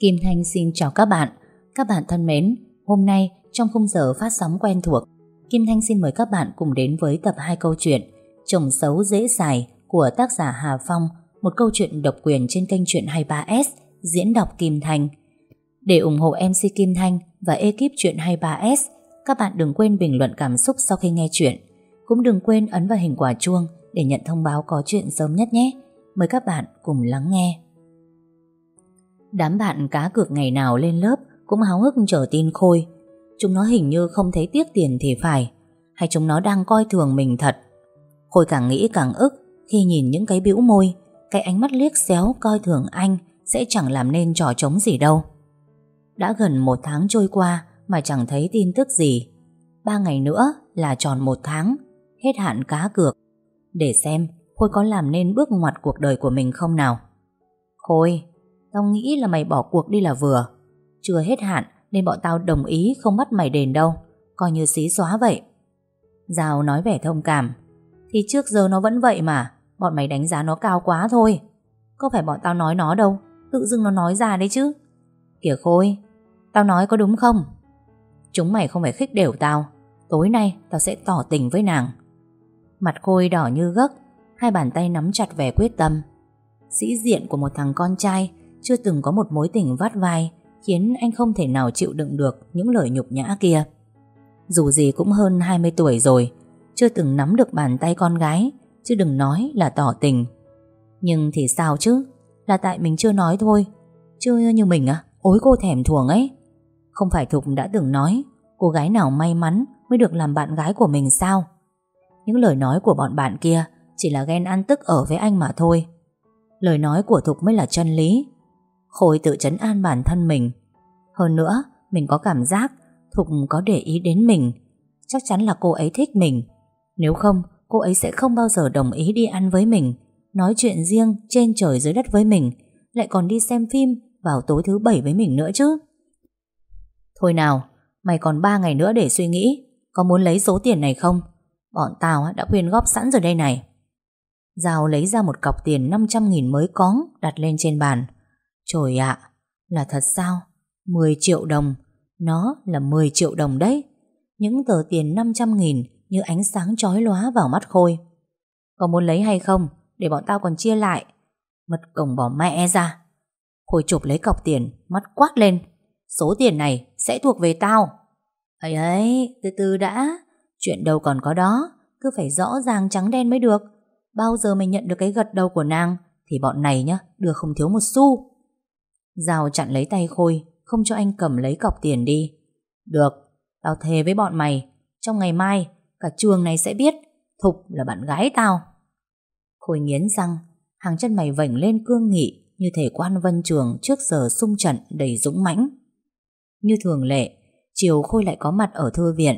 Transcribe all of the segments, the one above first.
Kim Thanh xin chào các bạn. Các bạn thân mến, hôm nay trong khung giờ phát sóng quen thuộc, Kim Thanh xin mời các bạn cùng đến với tập 2 câu chuyện Chồng xấu dễ dài của tác giả Hà Phong, một câu chuyện độc quyền trên kênh truyện 23S, diễn đọc Kim Thanh. Để ủng hộ MC Kim Thanh và ekip truyện 23S, các bạn đừng quên bình luận cảm xúc sau khi nghe chuyện. Cũng đừng quên ấn vào hình quả chuông để nhận thông báo có chuyện sớm nhất nhé. Mời các bạn cùng lắng nghe. Đám bạn cá cược ngày nào lên lớp cũng háo hức chờ tin Khôi. Chúng nó hình như không thấy tiếc tiền thì phải, hay chúng nó đang coi thường mình thật. Khôi càng nghĩ càng ức khi nhìn những cái bĩu môi, cái ánh mắt liếc xéo coi thường anh sẽ chẳng làm nên trò trống gì đâu. Đã gần một tháng trôi qua mà chẳng thấy tin tức gì. Ba ngày nữa là tròn một tháng, hết hạn cá cược. Để xem Khôi có làm nên bước ngoặt cuộc đời của mình không nào. Khôi, Tao nghĩ là mày bỏ cuộc đi là vừa. Chưa hết hạn, nên bọn tao đồng ý không bắt mày đền đâu. Coi như xí xóa vậy. Giao nói vẻ thông cảm. Thì trước giờ nó vẫn vậy mà. Bọn mày đánh giá nó cao quá thôi. Có phải bọn tao nói nó đâu? Tự dưng nó nói ra đấy chứ. Kìa Khôi, Tao nói có đúng không? Chúng mày không phải khích đều tao. Tối nay tao sẽ tỏ tình với nàng. Mặt Khôi đỏ như gấc, Hai bàn tay nắm chặt vẻ quyết tâm. Sĩ diện của một thằng con trai chưa từng có một mối tình vắt vai khiến anh không thể nào chịu đựng được những lời nhục nhã kia. Dù gì cũng hơn 20 tuổi rồi, chưa từng nắm được bàn tay con gái, chứ đừng nói là tỏ tình. Nhưng thì sao chứ, là tại mình chưa nói thôi. Chưa như mình á, ối cô thèm thuồng ấy. Không phải Thục đã từng nói, cô gái nào may mắn mới được làm bạn gái của mình sao? Những lời nói của bọn bạn kia chỉ là ghen ăn tức ở với anh mà thôi. Lời nói của Thục mới là chân lý. Khôi tự chấn an bản thân mình. Hơn nữa, Mình có cảm giác Thục có để ý đến mình. Chắc chắn là cô ấy thích mình. Nếu không, cô ấy sẽ không bao giờ đồng ý đi ăn với mình, Nói chuyện riêng trên trời dưới đất với mình, Lại còn đi xem phim Vào tối thứ bảy với mình nữa chứ. Thôi nào, Mày còn 3 ngày nữa để suy nghĩ, Có muốn lấy số tiền này không? Bọn tao đã quyên góp sẵn rồi đây này. Giao lấy ra một cọc tiền 500.000 mới cóng đặt lên trên bàn. Trời ạ, là thật sao? 10 triệu đồng, nó là 10 triệu đồng đấy. Những tờ tiền 500 nghìn như ánh sáng chói lóa vào mắt Khôi. Có muốn lấy hay không? Để bọn tao còn chia lại. mật cổng bỏ mẹ ra. Khôi chụp lấy cọc tiền, mắt quát lên. Số tiền này sẽ thuộc về tao. ấy ấy, từ từ đã. Chuyện đâu còn có đó. Cứ phải rõ ràng trắng đen mới được. Bao giờ mày nhận được cái gật đầu của nàng thì bọn này nhá, đưa không thiếu một xu. Giao chặn lấy tay Khôi Không cho anh cầm lấy cọc tiền đi. Được, tao thề với bọn mày Trong ngày mai, cả trường này sẽ biết Thục là bạn gái tao. Khôi nghiến răng Hàng chân mày vảnh lên cương nghị Như thể quan vân trường trước giờ sung trận Đầy dũng mãnh. Như thường lệ, chiều Khôi lại có mặt ở thư viện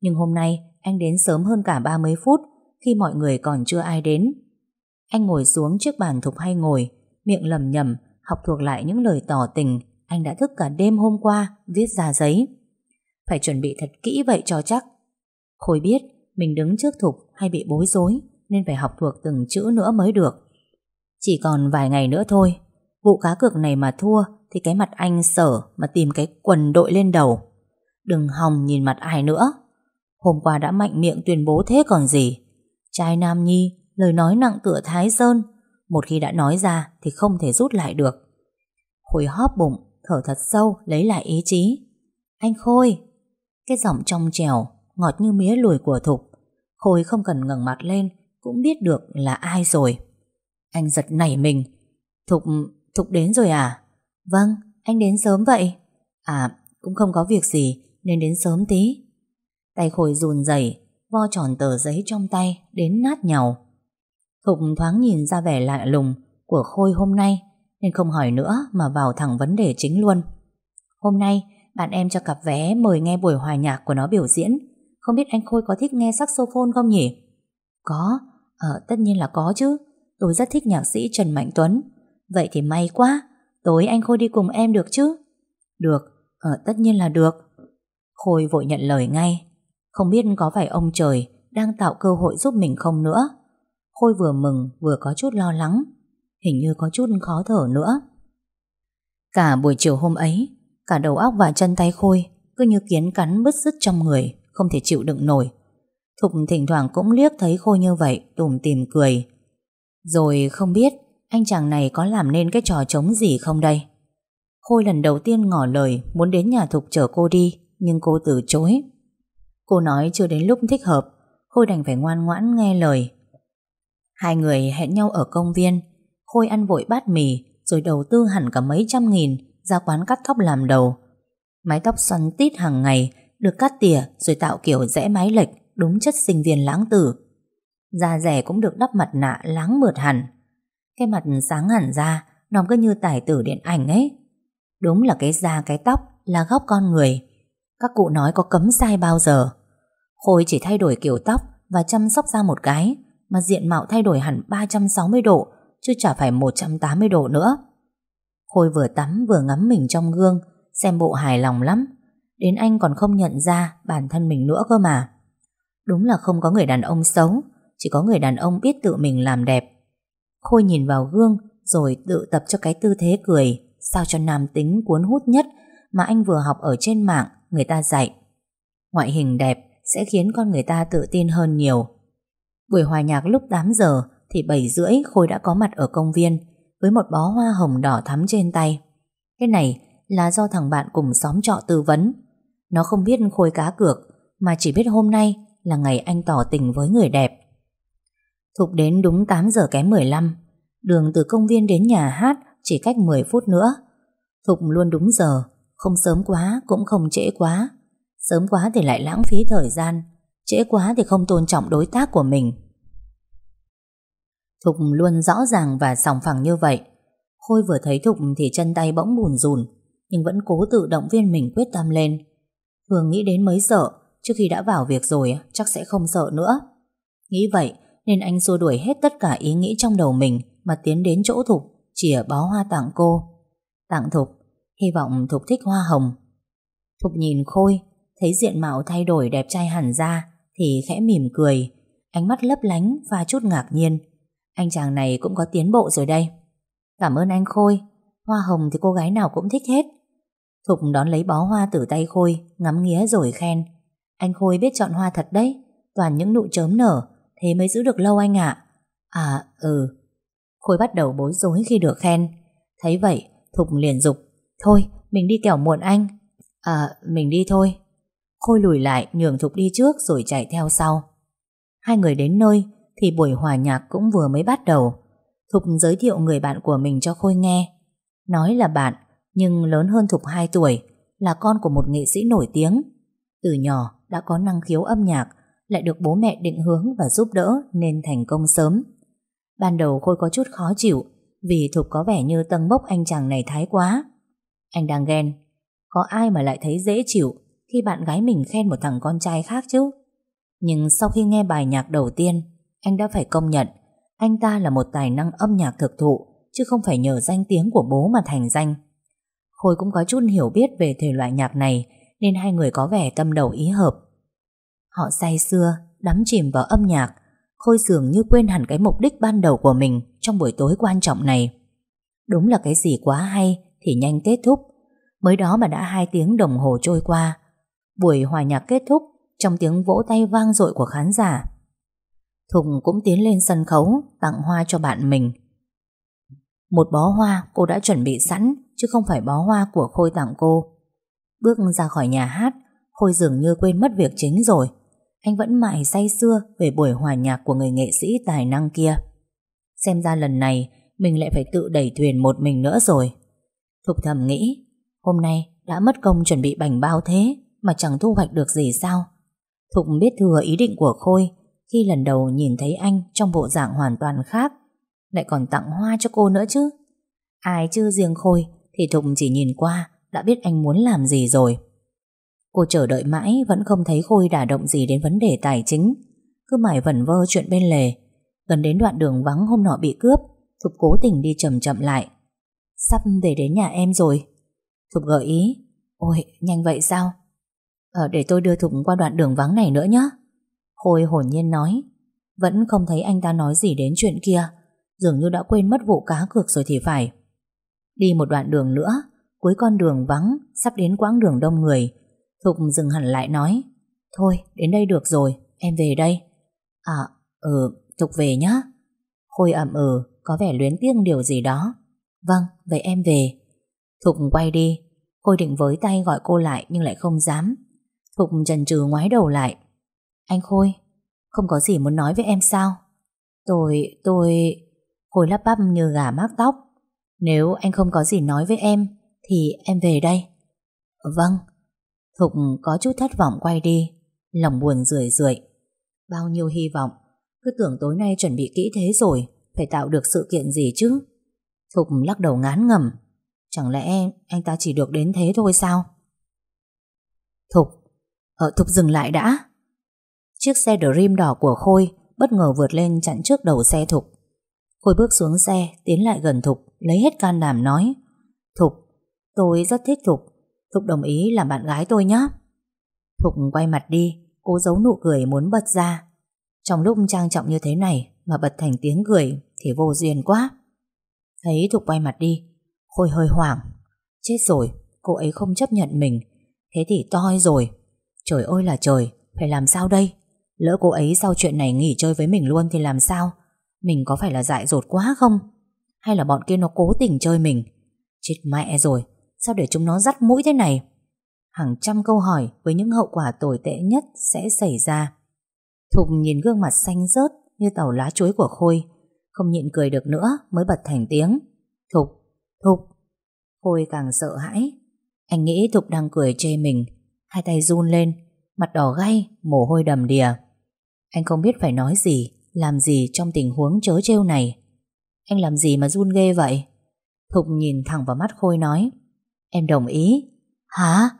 Nhưng hôm nay Anh đến sớm hơn cả 30 phút Khi mọi người còn chưa ai đến. Anh ngồi xuống trước bàn Thục hay ngồi Miệng lầm nhầm học thuộc lại những lời tỏ tình anh đã thức cả đêm hôm qua viết ra giấy. Phải chuẩn bị thật kỹ vậy cho chắc. Khôi biết mình đứng trước Thục hay bị bối rối nên phải học thuộc từng chữ nữa mới được. Chỉ còn vài ngày nữa thôi. Vụ cá cược này mà thua thì cái mặt anh sở mà tìm cái quần đội lên đầu. Đừng hòng nhìn mặt ai nữa. Hôm qua đã mạnh miệng tuyên bố thế còn gì. Trai Nam Nhi, lời nói nặng tựa Thái Sơn, một khi đã nói ra thì không thể rút lại được. Khôi hóp bụng, thở thật sâu, lấy lại ý chí. Anh Khôi! Cái giọng trong trèo, ngọt như mía lùi của Thục. Khôi không cần ngẩng mặt lên, cũng biết được là ai rồi. Anh giật nảy mình. Thục, Thục đến rồi à? Vâng, anh đến sớm vậy. À, cũng không có việc gì, nên đến sớm tí. Tay Khôi run rẩy vo tròn tờ giấy trong tay, đến nát nhàu. Thục thoáng nhìn ra vẻ lạ lùng của Khôi hôm nay nên không hỏi nữa mà vào thẳng vấn đề chính luôn. Hôm nay bạn em cho cặp vé mời nghe buổi hòa nhạc của nó biểu diễn. Không biết anh Khôi có thích nghe saxophone không nhỉ? Có, ờ, tất nhiên là có chứ. Tôi rất thích nhạc sĩ Trần Mạnh Tuấn. Vậy thì may quá, tối anh Khôi đi cùng em được chứ? Được, ờ, tất nhiên là được. Khôi vội nhận lời ngay. Không biết có phải ông trời đang tạo cơ hội giúp mình không nữa. Khôi vừa mừng, vừa có chút lo lắng. Hình như có chút khó thở nữa. Cả buổi chiều hôm ấy, Cả đầu óc và chân tay Khôi Cứ như kiến cắn bứt rứt trong người, Không thể chịu đựng nổi. Thục thỉnh thoảng cũng liếc thấy Khôi như vậy Tùm tìm cười. Rồi không biết anh chàng này có làm nên cái trò trống gì không đây? Khôi lần đầu tiên ngỏ lời Muốn đến nhà Thục chở cô đi, Nhưng cô từ chối. Cô nói chưa đến lúc thích hợp, Khôi đành phải ngoan ngoãn nghe lời. Hai người hẹn nhau ở công viên, Khôi ăn vội bát mì, Rồi đầu tư hẳn cả mấy trăm nghìn Ra quán cắt tóc làm đầu. Mái tóc xoăn tít hàng ngày, Được cắt tỉa rồi tạo kiểu rẽ mái lệch, Đúng chất sinh viên lãng tử. Da rẻ cũng được đắp mặt nạ láng mượt hẳn. Cái mặt sáng hẳn ra Nó cứ như tài tử điện ảnh ấy. Đúng là cái da cái tóc Là góc con người. Các cụ nói có cấm sai bao giờ. Khôi chỉ thay đổi kiểu tóc Và chăm sóc da một cái. Mà diện mạo thay đổi hẳn 360 độ, Chứ chả phải 180 độ nữa. Khôi vừa tắm vừa ngắm mình trong gương, Xem bộ hài lòng lắm. Đến anh còn không nhận ra Bản thân mình nữa cơ mà. Đúng là không có người đàn ông xấu, Chỉ có người đàn ông biết tự mình làm đẹp. Khôi nhìn vào gương, Rồi tự tập cho cái tư thế cười, Sao cho nam tính cuốn hút nhất Mà anh vừa học ở trên mạng, Người ta dạy. Ngoại hình đẹp sẽ khiến con người ta tự tin hơn nhiều. Buổi hòa nhạc lúc 8 giờ Thì 7 rưỡi Khôi đã có mặt ở công viên Với một bó hoa hồng đỏ thắm trên tay. Cái này là do thằng bạn cùng xóm trọ tư vấn. Nó không biết Khôi cá cược, Mà chỉ biết hôm nay là ngày anh tỏ tình với người đẹp. Thục đến đúng 8 giờ kém 15 Đường từ công viên đến nhà hát chỉ cách 10 phút nữa. Thục luôn đúng giờ, Không sớm quá cũng không trễ quá. Sớm quá thì lại lãng phí thời gian, Trễ quá thì không tôn trọng đối tác của mình. Thục luôn rõ ràng và sòng phẳng như vậy. Khôi vừa thấy Thục thì chân tay bỗng bùn rùn, Nhưng vẫn cố tự động viên mình quyết tâm lên. Thường nghĩ đến mới sợ, Trước khi đã vào việc rồi, chắc sẽ không sợ nữa. Nghĩ vậy, nên anh xua đuổi hết tất cả ý nghĩ trong đầu mình Mà tiến đến chỗ Thục, Chìa bó hoa tặng cô. Tặng Thục, Hy vọng Thục thích hoa hồng. Thục nhìn Khôi, Thấy diện mạo thay đổi đẹp trai hẳn ra Thì khẽ mỉm cười. Ánh mắt lấp lánh và chút ngạc nhiên. Anh chàng này cũng có tiến bộ rồi đây. Cảm ơn anh Khôi. Hoa hồng thì cô gái nào cũng thích hết. Thục đón lấy bó hoa từ tay Khôi, Ngắm nghía rồi khen. Anh Khôi biết chọn hoa thật đấy, Toàn những nụ chớm nở, Thế mới giữ được lâu anh ạ. À ừ. Khôi bắt đầu bối rối khi được khen. Thấy vậy, Thục liền dục, Thôi, mình đi kẻo muộn anh. À mình đi thôi. Khôi lùi lại, nhường Thục đi trước rồi chạy theo sau. Hai người đến nơi thì buổi hòa nhạc cũng vừa mới bắt đầu. Thục giới thiệu người bạn của mình cho Khôi nghe. Nói là bạn, Nhưng lớn hơn Thục 2 tuổi, Là con của một nghệ sĩ nổi tiếng. Từ nhỏ đã có năng khiếu âm nhạc, Lại được bố mẹ định hướng và giúp đỡ Nên thành công sớm. Ban đầu Khôi có chút khó chịu, Vì Thục có vẻ như tầng bốc anh chàng này thái quá. Anh đang ghen, Có ai mà lại thấy dễ chịu Khi bạn gái mình khen một thằng con trai khác chứ? Nhưng sau khi nghe bài nhạc đầu tiên anh đã phải công nhận, Anh ta là một tài năng âm nhạc thực thụ, Chứ không phải nhờ danh tiếng của bố mà thành danh Khôi cũng có chút hiểu biết về thể loại nhạc này, Nên hai người có vẻ tâm đầu ý hợp Họ say xưa Đắm chìm vào âm nhạc, Khôi dường như quên hẳn cái mục đích ban đầu của mình trong buổi tối quan trọng này. Đúng là cái gì quá hay thì nhanh kết thúc. Mới đó mà đã hai tiếng đồng hồ trôi qua. Buổi hòa nhạc kết thúc, trong tiếng vỗ tay vang dội của khán giả. Thùng cũng tiến lên sân khấu tặng hoa cho bạn mình. Một bó hoa cô đã chuẩn bị sẵn chứ không phải bó hoa của Khôi tặng cô. Bước ra khỏi nhà hát, Khôi dường như quên mất việc chính rồi anh vẫn mãi say xưa về buổi hòa nhạc của người nghệ sĩ tài năng kia. Xem ra lần này mình lại phải tự đẩy thuyền một mình nữa rồi. Thục thầm nghĩ, hôm nay đã mất công chuẩn bị bành bao thế mà chẳng thu hoạch được gì sao. Thục biết thừa ý định của Khôi khi lần đầu nhìn thấy anh trong bộ dạng hoàn toàn khác, lại còn tặng hoa cho cô nữa chứ. Ai chứ riêng Khôi thì Thục chỉ nhìn qua đã biết anh muốn làm gì rồi. Cô chờ đợi mãi vẫn không thấy Khôi đả động gì đến vấn đề tài chính. Cứ mải vẩn vơ chuyện bên lề. Gần đến đoạn đường vắng hôm nọ bị cướp, Thục cố tình đi chậm chậm lại. Sắp về đến nhà em rồi. Thục gợi ý. Ôi, nhanh vậy sao? Ờ, để tôi đưa Thục qua đoạn đường vắng này nữa nhé. Khôi hồn nhiên nói. Vẫn không thấy anh ta nói gì đến chuyện kia. Dường như đã quên mất vụ cá cược rồi thì phải. Đi một đoạn đường nữa, Cuối con đường vắng Sắp đến quãng đường đông người. Thục dừng hẳn lại nói Thôi đến đây được rồi Em về đây. À ừ Thục về nhá. Khôi ẩm ừ Có vẻ luyến tiếc điều gì đó. Vâng vậy em về. Thục quay đi. Khôi định với tay gọi cô lại nhưng lại không dám. Thục chần chừ ngoái đầu lại. Anh Khôi Không có gì muốn nói với em sao? Tôi, tôi Khôi lắp bắp như gà mắc tóc. Nếu anh không có gì nói với em Thì em về đây. Vâng. Thục có chút thất vọng quay đi Lòng buồn rười rượi. Bao nhiêu hy vọng Cứ tưởng tối nay chuẩn bị kỹ thế rồi Phải tạo được sự kiện gì chứ? Thục lắc đầu ngán ngẩm. Chẳng lẽ anh ta chỉ được đến thế thôi sao? Thục Ở Thục dừng lại đã. Chiếc xe Dream đỏ của Khôi Bất ngờ vượt lên chặn trước đầu xe Thục. Khôi bước xuống xe, Tiến lại gần Thục, Lấy hết can đảm nói, Thục, Tôi rất thích Thục. Thục đồng ý làm bạn gái tôi nhé. Thục quay mặt đi, Cố giấu nụ cười muốn bật ra. Trong lúc trang trọng như thế này Mà bật thành tiếng cười Thì vô duyên quá. Thấy Thục quay mặt đi, Khôi hơi hoảng. Chết rồi, cô ấy không chấp nhận mình. Thế thì toi rồi. Trời ơi là trời, Phải làm sao đây? Lỡ cô ấy sau chuyện này nghỉ chơi với mình luôn thì làm sao? Mình có phải là dại dột quá không? Hay là bọn kia nó cố tình chơi mình? Chết mẹ rồi Sao để chúng nó dắt mũi thế này? Hàng trăm câu hỏi với những hậu quả tồi tệ nhất sẽ xảy ra. Thục nhìn gương mặt xanh rớt Như tàu lá chuối của Khôi Không nhịn cười được nữa mới bật thành tiếng. Thục, Thục. Khôi càng sợ hãi. Anh nghĩ Thục đang cười chê mình Hai tay run lên Mặt đỏ gay, mồ hôi đầm đìa. Anh không biết phải nói gì, Làm gì trong tình huống chớ trêu này. Anh làm gì mà run ghê vậy? Thục nhìn thẳng vào mắt Khôi nói. Em đồng ý. Hả?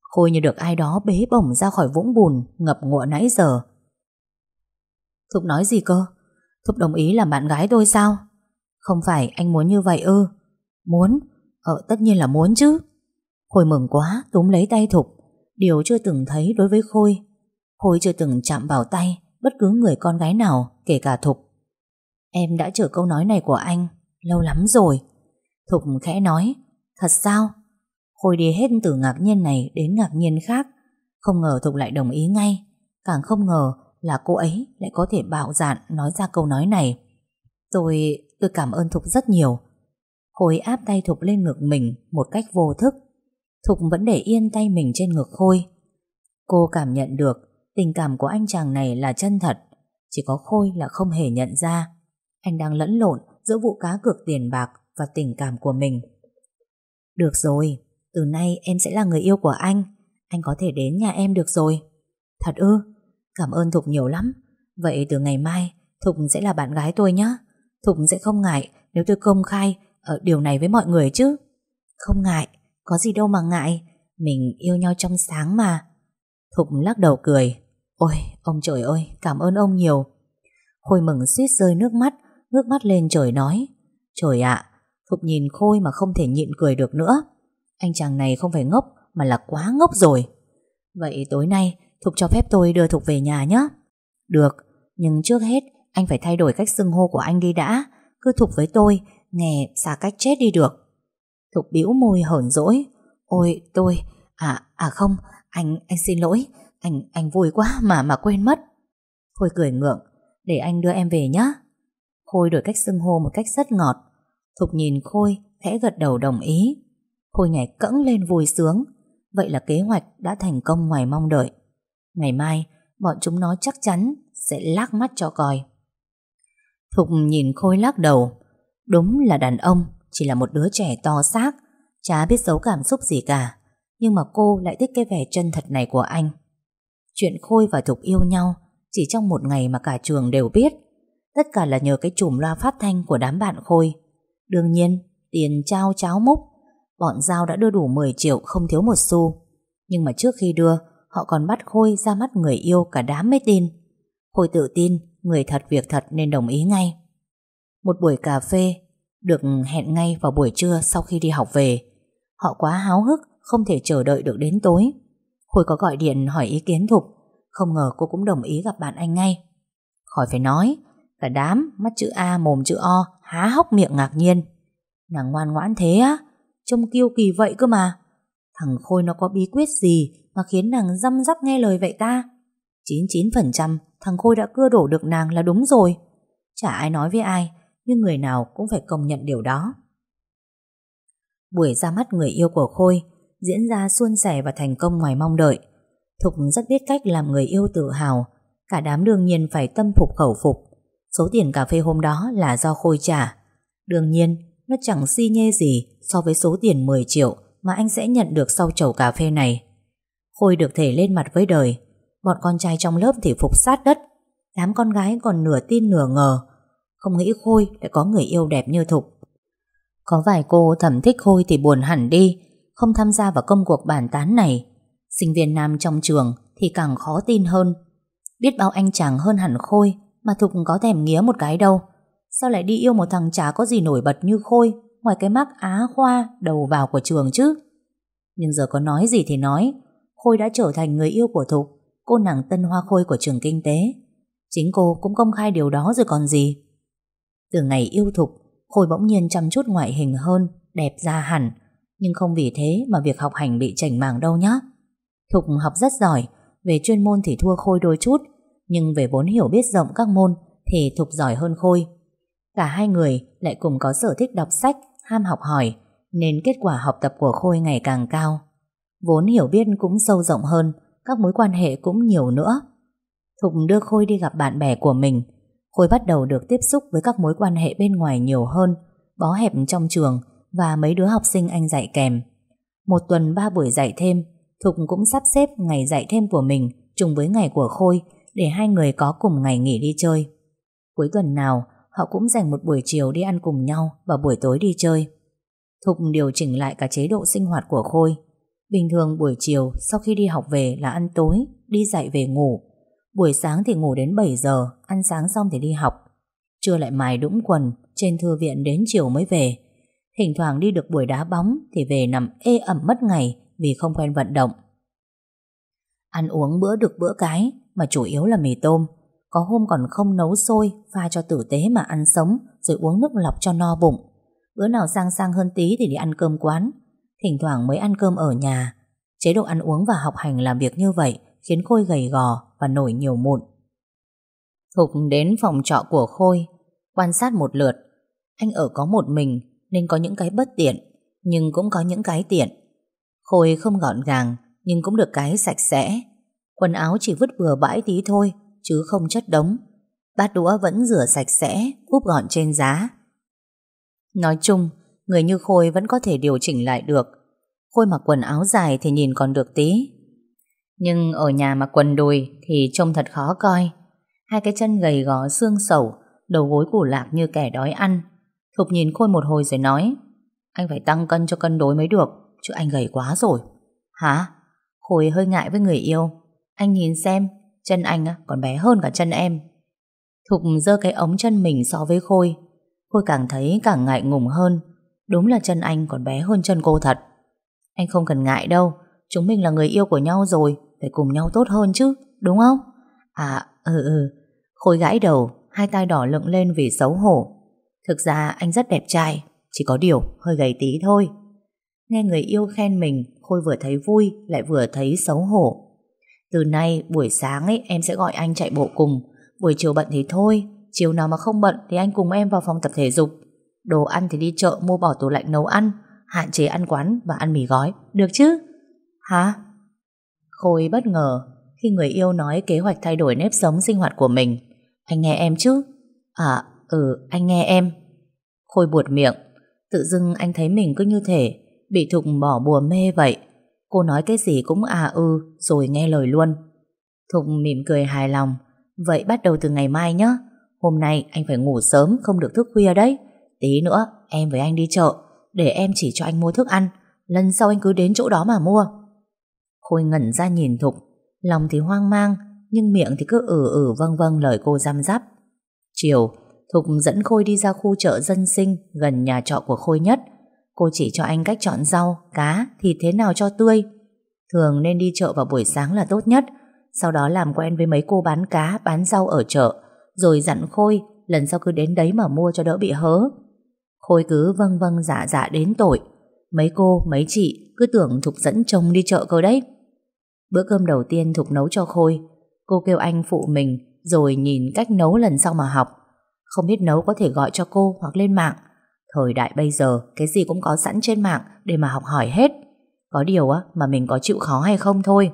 Khôi như được ai đó bế bổng ra khỏi vũng bùn, Ngập ngụa nãy giờ. Thục nói gì cơ? Thục đồng ý làm bạn gái tôi sao? Không phải anh muốn như vậy ư? Muốn? Ờ tất nhiên là muốn chứ. Khôi mừng quá, túm lấy tay Thục. Điều chưa từng thấy đối với Khôi. Khôi chưa từng chạm vào tay. Bất cứ người con gái nào kể cả Thục. Em đã chờ câu nói này của anh Lâu lắm rồi. Thục khẽ nói Thật sao? Khôi đi hết từ ngạc nhiên này đến ngạc nhiên khác. Không ngờ Thục lại đồng ý ngay. Càng không ngờ là cô ấy lại có thể bạo dạn nói ra câu nói này. Tôi, tôi cảm ơn Thục rất nhiều. Khôi áp tay Thục lên ngực mình một cách vô thức. Thục vẫn để yên tay mình trên ngực Khôi. Cô cảm nhận được tình cảm của anh chàng này là chân thật Chỉ có Khôi là không hề nhận ra. Anh đang lẫn lộn giữa vụ cá cược tiền bạc và tình cảm của mình. Được rồi, từ nay em sẽ là người yêu của anh. Anh có thể đến nhà em được rồi. Thật ư? Cảm ơn Thục nhiều lắm. Vậy từ ngày mai Thục sẽ là bạn gái tôi nhé Thục sẽ không ngại nếu tôi công khai ở điều này với mọi người chứ. Không ngại Có gì đâu mà ngại. Mình yêu nhau trong sáng mà. Thục lắc đầu cười. Ôi, ông trời ơi, cảm ơn ông nhiều. Khôi mừng suýt rơi nước mắt, Ngước mắt lên trời nói. Trời ạ, Phục nhìn Khôi mà không thể nhịn cười được nữa. Anh chàng này không phải ngốc, Mà là quá ngốc rồi. Vậy tối nay, Thục cho phép tôi đưa Thục về nhà nhé. Được, Nhưng trước hết, anh phải thay đổi cách xưng hô của anh đi đã. Cứ Thục với tôi, Nghe xa cách chết đi được. Thục bĩu môi hởn dỗi. Ôi, tôi À à không, Anh anh xin lỗi. Anh anh vui quá mà mà quên mất. Khôi cười ngượng, Để anh đưa em về nhé Khôi đổi cách xưng hô một cách rất ngọt. Thục nhìn Khôi, khẽ gật đầu đồng ý. Khôi nhảy cẫng lên vui sướng. Vậy là kế hoạch đã thành công ngoài mong đợi. Ngày mai, Bọn chúng nó chắc chắn Sẽ lác mắt cho coi. Thục nhìn Khôi lắc đầu. Đúng là đàn ông, Chỉ là một đứa trẻ to xác, Chả biết giấu cảm xúc gì cả. Nhưng mà cô lại thích cái vẻ chân thật này của anh. Chuyện Khôi và Thục yêu nhau, Chỉ trong một ngày mà cả trường đều biết. Tất cả là nhờ cái chùm loa phát thanh Của đám bạn Khôi. Đương nhiên, tiền trao cháo múc, Bọn Giao đã đưa đủ 10 triệu không thiếu một xu. Nhưng mà trước khi đưa, Họ còn bắt Khôi ra mắt người yêu cả đám mới tin. Khôi tự tin, Người thật việc thật nên đồng ý ngay. Một buổi cà phê Được hẹn ngay vào buổi trưa sau khi đi học về. Họ quá háo hức, Không thể chờ đợi được đến tối. Khôi có gọi điện hỏi ý kiến Thục. Không ngờ cô cũng đồng ý gặp bạn anh ngay. Khỏi phải nói, Cả đám mắt chữ A, mồm chữ O, Há hốc miệng ngạc nhiên. Nàng ngoan ngoãn thế á, Trông kiêu kỳ vậy cơ mà. Thằng Khôi nó có bí quyết gì Mà khiến nàng răm rắp nghe lời vậy ta? 99% thằng Khôi đã cưa đổ được nàng là đúng rồi. Chả ai nói với ai, Nhưng người nào cũng phải công nhận điều đó. Buổi ra mắt người yêu của Khôi Diễn ra suôn sẻ và thành công ngoài mong đợi. Thục rất biết cách làm người yêu tự hào. Cả đám đương nhiên phải tâm phục khẩu phục. Số tiền cà phê hôm đó là do Khôi trả. Đương nhiên, Nó chẳng si nhê gì So với số tiền 10 triệu Mà anh sẽ nhận được sau chầu cà phê này. Khôi được thể lên mặt với đời. Bọn con trai trong lớp thì phục sát đất. Đám con gái còn nửa tin nửa ngờ. Không nghĩ Khôi lại có người yêu đẹp như Thục. Có vài cô thầm thích Khôi thì buồn hẳn đi. Không tham gia vào công cuộc bàn tán này. Sinh viên nam trong trường Thì càng khó tin hơn. Biết bao anh chàng hơn hẳn Khôi Mà Thục có thèm nghía một cái đâu. Sao lại đi yêu một thằng chả có gì nổi bật như Khôi, Ngoài cái mắc á khoa Đầu vào của trường chứ? Nhưng giờ có nói gì thì nói. Khôi đã trở thành người yêu của Thục, Cô nàng tân hoa khôi của trường kinh tế. Chính cô cũng công khai điều đó rồi còn gì. Từ ngày yêu Thục, Khôi bỗng nhiên chăm chút ngoại hình hơn, Đẹp ra hẳn. Nhưng không vì thế mà việc học hành bị chảnh màng đâu nhá. Thục học rất giỏi, Về chuyên môn thì thua Khôi đôi chút, Nhưng về vốn hiểu biết rộng các môn Thì Thục giỏi hơn Khôi. Cả hai người lại cùng có sở thích đọc sách, Ham học hỏi, Nên kết quả học tập của Khôi ngày càng cao. Vốn hiểu biết cũng sâu rộng hơn, Các mối quan hệ cũng nhiều nữa. Thục đưa Khôi đi gặp bạn bè của mình. Khôi bắt đầu được tiếp xúc với các mối quan hệ bên ngoài nhiều hơn, Bó hẹp trong trường và mấy đứa học sinh anh dạy kèm Một tuần ba buổi dạy thêm Thục cũng sắp xếp ngày dạy thêm của mình trùng với ngày của Khôi để hai người có cùng ngày nghỉ đi chơi. Cuối tuần nào, họ cũng dành một buổi chiều đi ăn cùng nhau và buổi tối đi chơi. Thục điều chỉnh lại cả chế độ sinh hoạt của Khôi. Bình thường buổi chiều sau khi đi học về là ăn tối, đi dạy về ngủ. Buổi sáng thì ngủ đến 7 giờ, ăn sáng xong thì đi học. Trưa lại mài đũng quần, trên thư viện đến chiều mới về. Thỉnh thoảng đi được buổi đá bóng thì về nằm ê ẩm mất ngày vì không quen vận động. Ăn uống bữa được bữa cái mà chủ yếu là mì tôm. Có hôm còn không nấu sôi, pha cho tử tế mà ăn sống rồi uống nước lọc cho no bụng. Bữa nào sang sang hơn tí thì đi ăn cơm quán. Thỉnh thoảng mới ăn cơm ở nhà. Chế độ ăn uống và học hành làm việc như vậy khiến Khôi gầy gò và nổi nhiều mụn. Thục đến phòng trọ của Khôi, quan sát một lượt. Anh ở có một mình nên có những cái bất tiện, nhưng cũng có những cái tiện. Khôi không gọn gàng nhưng cũng được cái sạch sẽ. Quần áo chỉ vứt bừa bãi tí thôi chứ không chất đống. Bát đũa vẫn rửa sạch sẽ, úp gọn trên giá. Nói chung, người như Khôi vẫn có thể điều chỉnh lại được. Khôi mặc quần áo dài thì nhìn còn được tí. Nhưng ở nhà mặc quần đùi thì trông thật khó coi. Hai cái chân gầy gò xương sầu, đầu gối củ lạc như kẻ đói ăn. Thục nhìn Khôi một hồi rồi nói, Anh phải tăng cân cho cân đối mới được, Chứ anh gầy quá rồi. Hả? Khôi hơi ngại với người yêu. Anh nhìn xem, Chân anh còn bé hơn cả chân em. Thục giơ cái ống chân mình so với Khôi. Khôi càng thấy càng ngại ngùng hơn. Đúng là chân anh còn bé hơn chân cô thật. Anh không cần ngại đâu, Chúng mình là người yêu của nhau rồi, Phải cùng nhau tốt hơn chứ, Đúng không? À ừ ừ. Khôi gãi đầu, Hai tay đỏ lựng lên vì xấu hổ. Thực ra anh rất đẹp trai, Chỉ có điều hơi gầy tí thôi. Nghe người yêu khen mình, Khôi vừa thấy vui, lại vừa thấy xấu hổ. Từ nay, buổi sáng ấy, em sẽ gọi anh chạy bộ cùng. Buổi chiều bận thì thôi, Chiều nào mà không bận thì anh cùng em vào phòng tập thể dục. Đồ ăn thì đi chợ mua bỏ tủ lạnh nấu ăn, Hạn chế ăn quán và ăn mì gói. Được chứ? Hả? Khôi bất ngờ Khi người yêu nói kế hoạch thay đổi nếp sống sinh hoạt của mình. Anh nghe em chứ? À ừ anh nghe em. Khôi buột miệng, Tự dưng anh thấy mình cứ như thể Bị Thục bỏ bùa mê vậy. Cô nói cái gì cũng à ư, Rồi nghe lời luôn. Thục mỉm cười hài lòng, Vậy bắt đầu từ ngày mai nhé Hôm nay anh phải ngủ sớm, không được thức khuya đấy. Tí nữa, em với anh đi chợ, Để em chỉ cho anh mua thức ăn. Lần sau anh cứ đến chỗ đó mà mua. Khôi ngẩn ra nhìn Thục, Lòng thì hoang mang, Nhưng miệng thì cứ ừ ừ vâng vâng lời cô răm rắp Chiều Thục dẫn Khôi đi ra khu chợ dân sinh Gần nhà trọ của Khôi nhất Cô chỉ cho anh cách chọn rau, cá, thịt thế nào cho tươi. Thường nên đi chợ vào buổi sáng là tốt nhất. Sau đó làm quen với mấy cô bán cá, bán rau ở chợ. Rồi dặn Khôi, lần sau cứ đến đấy mà mua cho đỡ bị hớ. Khôi cứ vâng vâng dạ dạ đến tội. Mấy cô, mấy chị cứ tưởng Thục dẫn chồng đi chợ cơ đấy. Bữa cơm đầu tiên Thục nấu cho Khôi. Cô kêu anh phụ mình rồi nhìn cách nấu lần sau mà học. Không biết nấu có thể gọi cho cô hoặc lên mạng. Thời đại bây giờ cái gì cũng có sẵn trên mạng để mà học hỏi hết. Có điều á mà mình có chịu khó hay không thôi.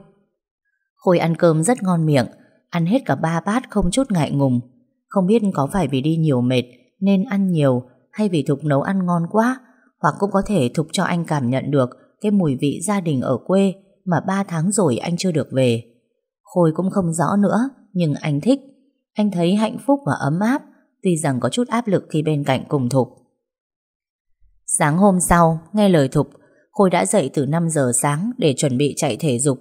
Khôi ăn cơm rất ngon miệng, ăn hết cả ba bát không chút ngại ngùng. Không biết có phải vì đi nhiều mệt nên ăn nhiều hay vì Thục nấu ăn ngon quá hoặc cũng có thể Thục cho anh cảm nhận được cái mùi vị gia đình ở quê mà ba tháng rồi anh chưa được về. Khôi cũng không rõ nữa nhưng anh thích. Anh thấy hạnh phúc và ấm áp tuy rằng có chút áp lực khi bên cạnh cùng Thục. Sáng hôm sau, nghe lời Thục, Khôi đã dậy từ 5 giờ sáng để chuẩn bị chạy thể dục.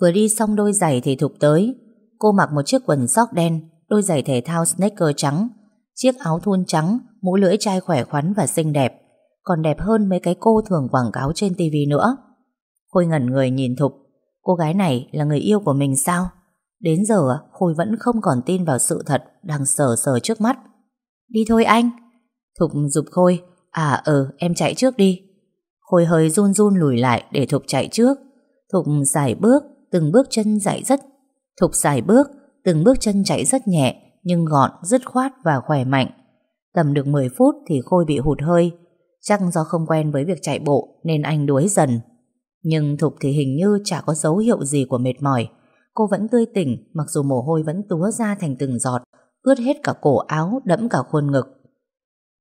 Vừa đi xong đôi giày thì Thục tới. Cô mặc một chiếc quần sóc đen, đôi giày thể thao sneaker trắng, chiếc áo thun trắng, mũ lưỡi chai khỏe khoắn và xinh đẹp. Còn đẹp hơn mấy cái cô thường quảng cáo trên tivi nữa. Khôi ngẩn người nhìn Thục. Cô gái này là người yêu của mình sao? Đến giờ Khôi vẫn không còn tin vào sự thật đang sờ sờ trước mắt. Đi thôi anh. Thục dục Khôi. À ờ em chạy trước đi. Khôi hơi run run lùi lại để Thục chạy trước. Thục dài bước, từng bước chân chạy rất. Thục dài bước, từng bước chân chạy rất nhẹ, nhưng gọn, dứt khoát và khỏe mạnh. Tầm được 10 phút thì Khôi bị hụt hơi. Chắc do không quen với việc chạy bộ nên anh đuối dần. Nhưng Thục thì hình như chả có dấu hiệu gì của mệt mỏi. Cô vẫn tươi tỉnh mặc dù mồ hôi vẫn túa ra thành từng giọt, ướt hết cả cổ áo, đẫm cả khuôn ngực.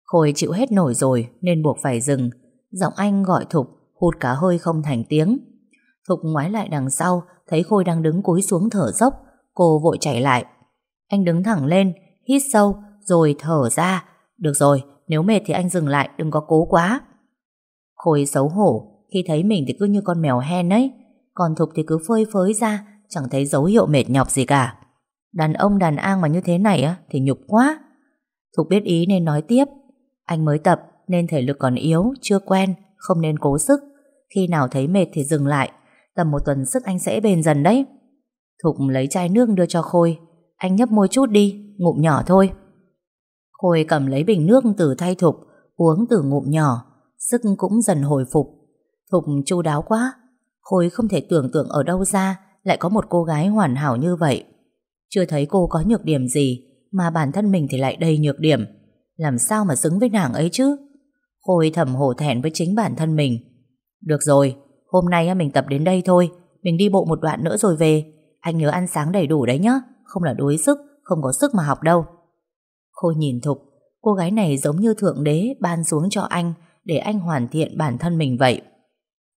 Khôi chịu hết nổi rồi nên buộc phải dừng. Giọng anh gọi Thục, hụt cả hơi không thành tiếng. Thục ngoái lại đằng sau, thấy Khôi đang đứng cúi xuống thở dốc. Cô vội chạy lại. Anh đứng thẳng lên, hít sâu, rồi thở ra. Được rồi, nếu mệt thì anh dừng lại, đừng có cố quá. Khôi xấu hổ, khi thấy mình thì cứ như con mèo hen ấy. Còn Thục thì cứ phơi phới ra, chẳng thấy dấu hiệu mệt nhọc gì cả. Đàn ông đàn an mà như thế này á thì nhục quá. Thục biết ý nên nói tiếp. Anh mới tập nên thể lực còn yếu, chưa quen, không nên cố sức. Khi nào thấy mệt thì dừng lại. Tầm một tuần sức anh sẽ bền dần đấy. Thục lấy chai nước đưa cho Khôi. Anh nhấp môi chút đi, ngụm nhỏ thôi. Khôi cầm lấy bình nước từ thay Thục, uống từ ngụm nhỏ. Sức cũng dần hồi phục. Thục chu đáo quá. Khôi không thể tưởng tượng ở đâu ra lại có một cô gái hoàn hảo như vậy. Chưa thấy cô có nhược điểm gì mà bản thân mình thì lại đầy nhược điểm. Làm sao mà xứng với nàng ấy chứ? Khôi thầm hổ thẹn với chính bản thân mình. Được rồi, hôm nay mình tập đến đây thôi. Mình đi bộ một đoạn nữa rồi về. Anh nhớ ăn sáng đầy đủ đấy nhá. Không là đuối sức, không có sức mà học đâu. Khôi nhìn Thục, cô gái này giống như thượng đế ban xuống cho anh để anh hoàn thiện bản thân mình vậy.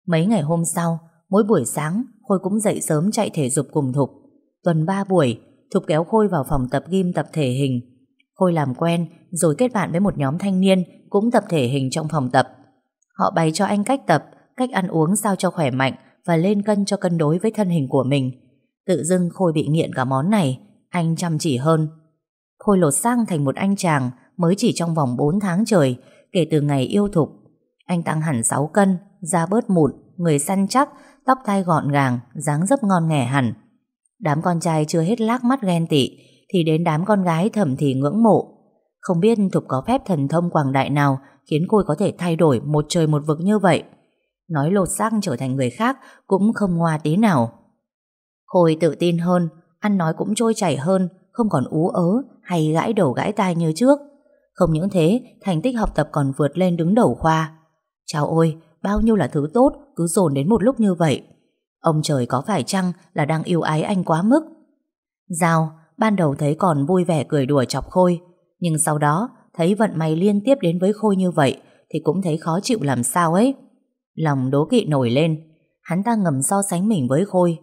Mấy ngày hôm sau, mỗi buổi sáng Khôi cũng dậy sớm chạy thể dục cùng Thục. Tuần 3 buổi, Thục kéo Khôi vào phòng tập gym tập thể hình. Khôi làm quen rồi kết bạn với một nhóm thanh niên cũng tập thể hình trong phòng tập. Họ bày cho anh cách tập, cách ăn uống sao cho khỏe mạnh và lên cân cho cân đối với thân hình của mình. Tự dưng Khôi bị nghiện cả món này, anh chăm chỉ hơn. Khôi lột sang thành một anh chàng mới chỉ trong vòng 4 tháng trời kể từ ngày yêu thục. Anh tăng hẳn 6 cân, da bớt mụn, người săn chắc, tóc tai gọn gàng, dáng dấp ngon nghẻ hẳn. Đám con trai chưa hết lác mắt ghen tị thì đến đám con gái thầm thì ngưỡng mộ. Không biết Thục có phép thần thông quảng đại nào khiến cô có thể thay đổi một trời một vực như vậy. Nói lột xác trở thành người khác cũng không ngoa tí nào. Khôi tự tin hơn, ăn nói cũng trôi chảy hơn, không còn ú ớ hay gãi đầu gãi tai như trước. Không những thế, thành tích học tập còn vượt lên đứng đầu khoa. Chào ôi, bao nhiêu là thứ tốt cứ dồn đến một lúc như vậy. Ông trời có phải chăng là đang yêu ái anh quá mức? Giao, ban đầu thấy còn vui vẻ cười đùa chọc Khôi, nhưng sau đó thấy vận may liên tiếp đến với Khôi như vậy thì cũng thấy khó chịu làm sao ấy. Lòng đố kỵ nổi lên, hắn ta ngầm so sánh mình với Khôi.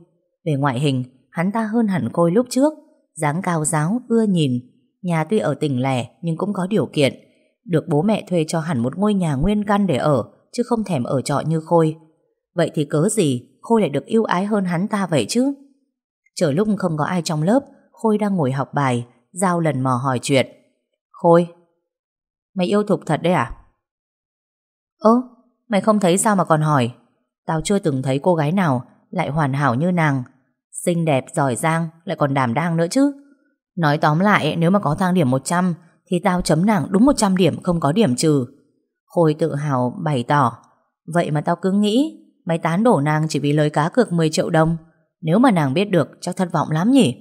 Về ngoại hình, hắn ta hơn hẳn Khôi lúc trước, dáng cao giáo, ưa nhìn. Nhà tuy ở tỉnh lẻ nhưng cũng có điều kiện, được bố mẹ thuê cho hẳn một ngôi nhà nguyên căn để ở, chứ không thèm ở trọ như Khôi. Vậy thì cớ gì Khôi lại được yêu ái hơn hắn ta vậy chứ? Chờ lúc không có ai trong lớp, Khôi đang ngồi học bài, Giao lần mò hỏi chuyện. Khôi, mày yêu Thục thật đấy à? Ơ, mày không thấy sao mà còn hỏi? Tao chưa từng thấy cô gái nào lại hoàn hảo như nàng. Xinh đẹp, giỏi giang, lại còn đảm đang nữa chứ. Nói tóm lại, nếu mà có thang điểm 100, thì tao chấm nàng đúng 100 điểm không có điểm trừ. Khôi tự hào bày tỏ. Vậy mà tao cứ nghĩ Mày tán đổ nàng chỉ vì lời cá cược 10 triệu đồng. Nếu mà nàng biết được, Chắc thất vọng lắm nhỉ?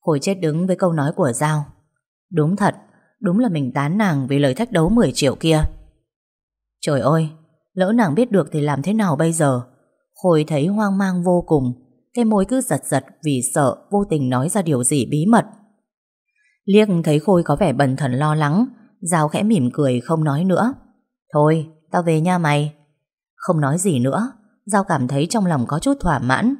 Khôi chết đứng với câu nói của Giao. Đúng thật, Đúng là mình tán nàng vì lời thách đấu 10 triệu kia. Trời ơi, Lỡ nàng biết được thì làm thế nào bây giờ? Khôi thấy hoang mang vô cùng, Cái môi cứ giật giật vì sợ Vô tình nói ra điều gì bí mật. Liếc thấy Khôi có vẻ bần thần lo lắng, Giao khẽ mỉm cười không nói nữa. Thôi, tao về nha mày. Không nói gì nữa. Giao cảm thấy trong lòng có chút thỏa mãn.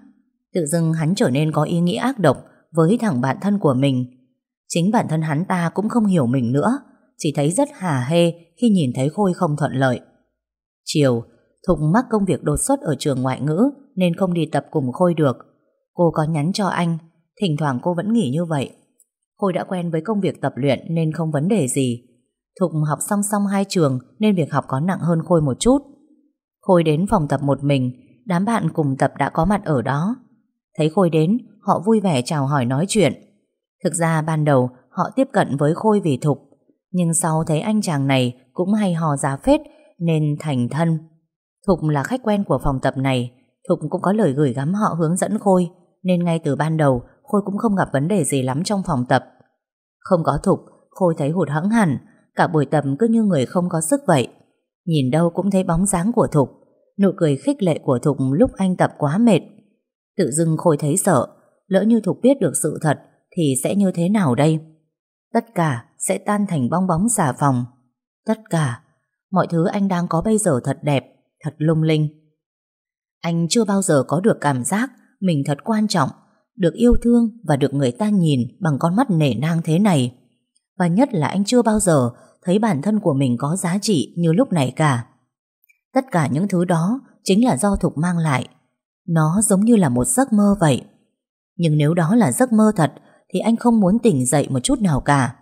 Tự dưng hắn trở nên có ý nghĩa ác độc Với thằng bạn thân của mình. Chính bản thân hắn ta cũng không hiểu mình nữa, Chỉ thấy rất hà hê Khi nhìn thấy Khôi không thuận lợi. Chiều, Thục mắc công việc đột xuất ở trường ngoại ngữ Nên không đi tập cùng Khôi được. Cô có nhắn cho anh, Thỉnh thoảng cô vẫn nghỉ như vậy. Khôi đã quen với công việc tập luyện Nên không vấn đề gì. Thục học song song hai trường Nên việc học có nặng hơn Khôi một chút. Khôi đến phòng tập một mình, Đám bạn cùng tập đã có mặt ở đó. Thấy Khôi đến, Họ vui vẻ chào hỏi nói chuyện. Thực ra ban đầu, họ tiếp cận với Khôi vì Thục, Nhưng sau thấy anh chàng này Cũng hay hò giá phết Nên thành thân. Thục là khách quen của phòng tập này, Thục cũng có lời gửi gắm họ hướng dẫn Khôi, Nên ngay từ ban đầu, Khôi cũng không gặp vấn đề gì lắm trong phòng tập. Không có Thục, Khôi thấy hụt hẫng hẳn, Cả buổi tập cứ như người không có sức vậy. Nhìn đâu cũng thấy bóng dáng của Thục. Nụ cười khích lệ của Thục lúc anh tập quá mệt. Tự dưng Khôi thấy sợ. Lỡ như Thục biết được sự thật, Thì sẽ như thế nào đây? Tất cả sẽ tan thành bong bóng xà phòng. Tất cả. Mọi thứ anh đang có bây giờ thật đẹp, Thật lung linh. Anh chưa bao giờ có được cảm giác Mình thật quan trọng, Được yêu thương và được người ta nhìn Bằng con mắt nể nang thế này. Và nhất là anh chưa bao giờ Thấy bản thân của mình có giá trị như lúc này cả. Tất cả những thứ đó Chính là do Thục mang lại. Nó giống như là một giấc mơ vậy. Nhưng nếu đó là giấc mơ thật, Thì anh không muốn tỉnh dậy một chút nào cả.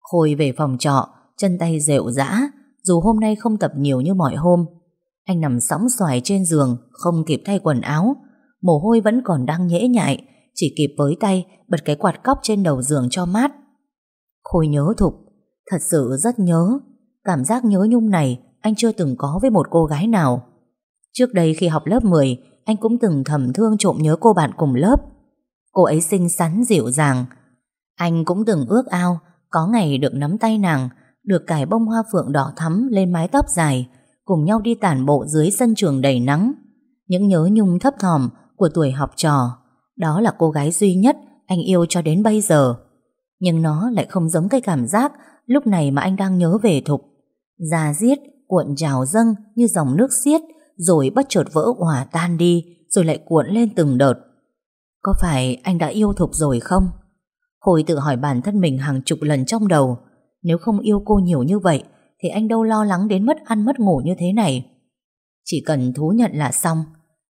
Khôi về phòng trọ, Chân tay rệu rã, Dù hôm nay không tập nhiều như mọi hôm. Anh nằm sóng xoài trên giường, Không kịp thay quần áo. Mồ hôi vẫn còn đang nhễ nhại, Chỉ kịp với tay bật cái quạt cóc trên đầu giường cho mát. Khôi nhớ Thục Thật sự rất nhớ. Cảm giác nhớ nhung này Anh chưa từng có với một cô gái nào. Trước đây khi học lớp 10 Anh cũng từng thầm thương trộm nhớ cô bạn cùng lớp. Cô ấy xinh xắn, dịu dàng. Anh cũng từng ước ao Có ngày được nắm tay nàng, Được cài bông hoa phượng đỏ thắm lên mái tóc dài, Cùng nhau đi tản bộ dưới sân trường đầy nắng. Những nhớ nhung thấp thỏm Của tuổi học trò, Đó là cô gái duy nhất Anh yêu cho đến bây giờ. Nhưng nó lại không giống cái cảm giác Lúc này mà anh đang nhớ về Thục. Già giết cuộn trào dâng Như dòng nước xiết, Rồi bất chợt vỡ hòa tan đi, Rồi lại cuộn lên từng đợt. Có phải anh đã yêu Thục rồi không? hồi tự hỏi bản thân mình hàng chục lần trong đầu. Nếu không yêu cô nhiều như vậy, Thì anh đâu lo lắng đến mất ăn mất ngủ như thế này? Chỉ cần thú nhận là xong.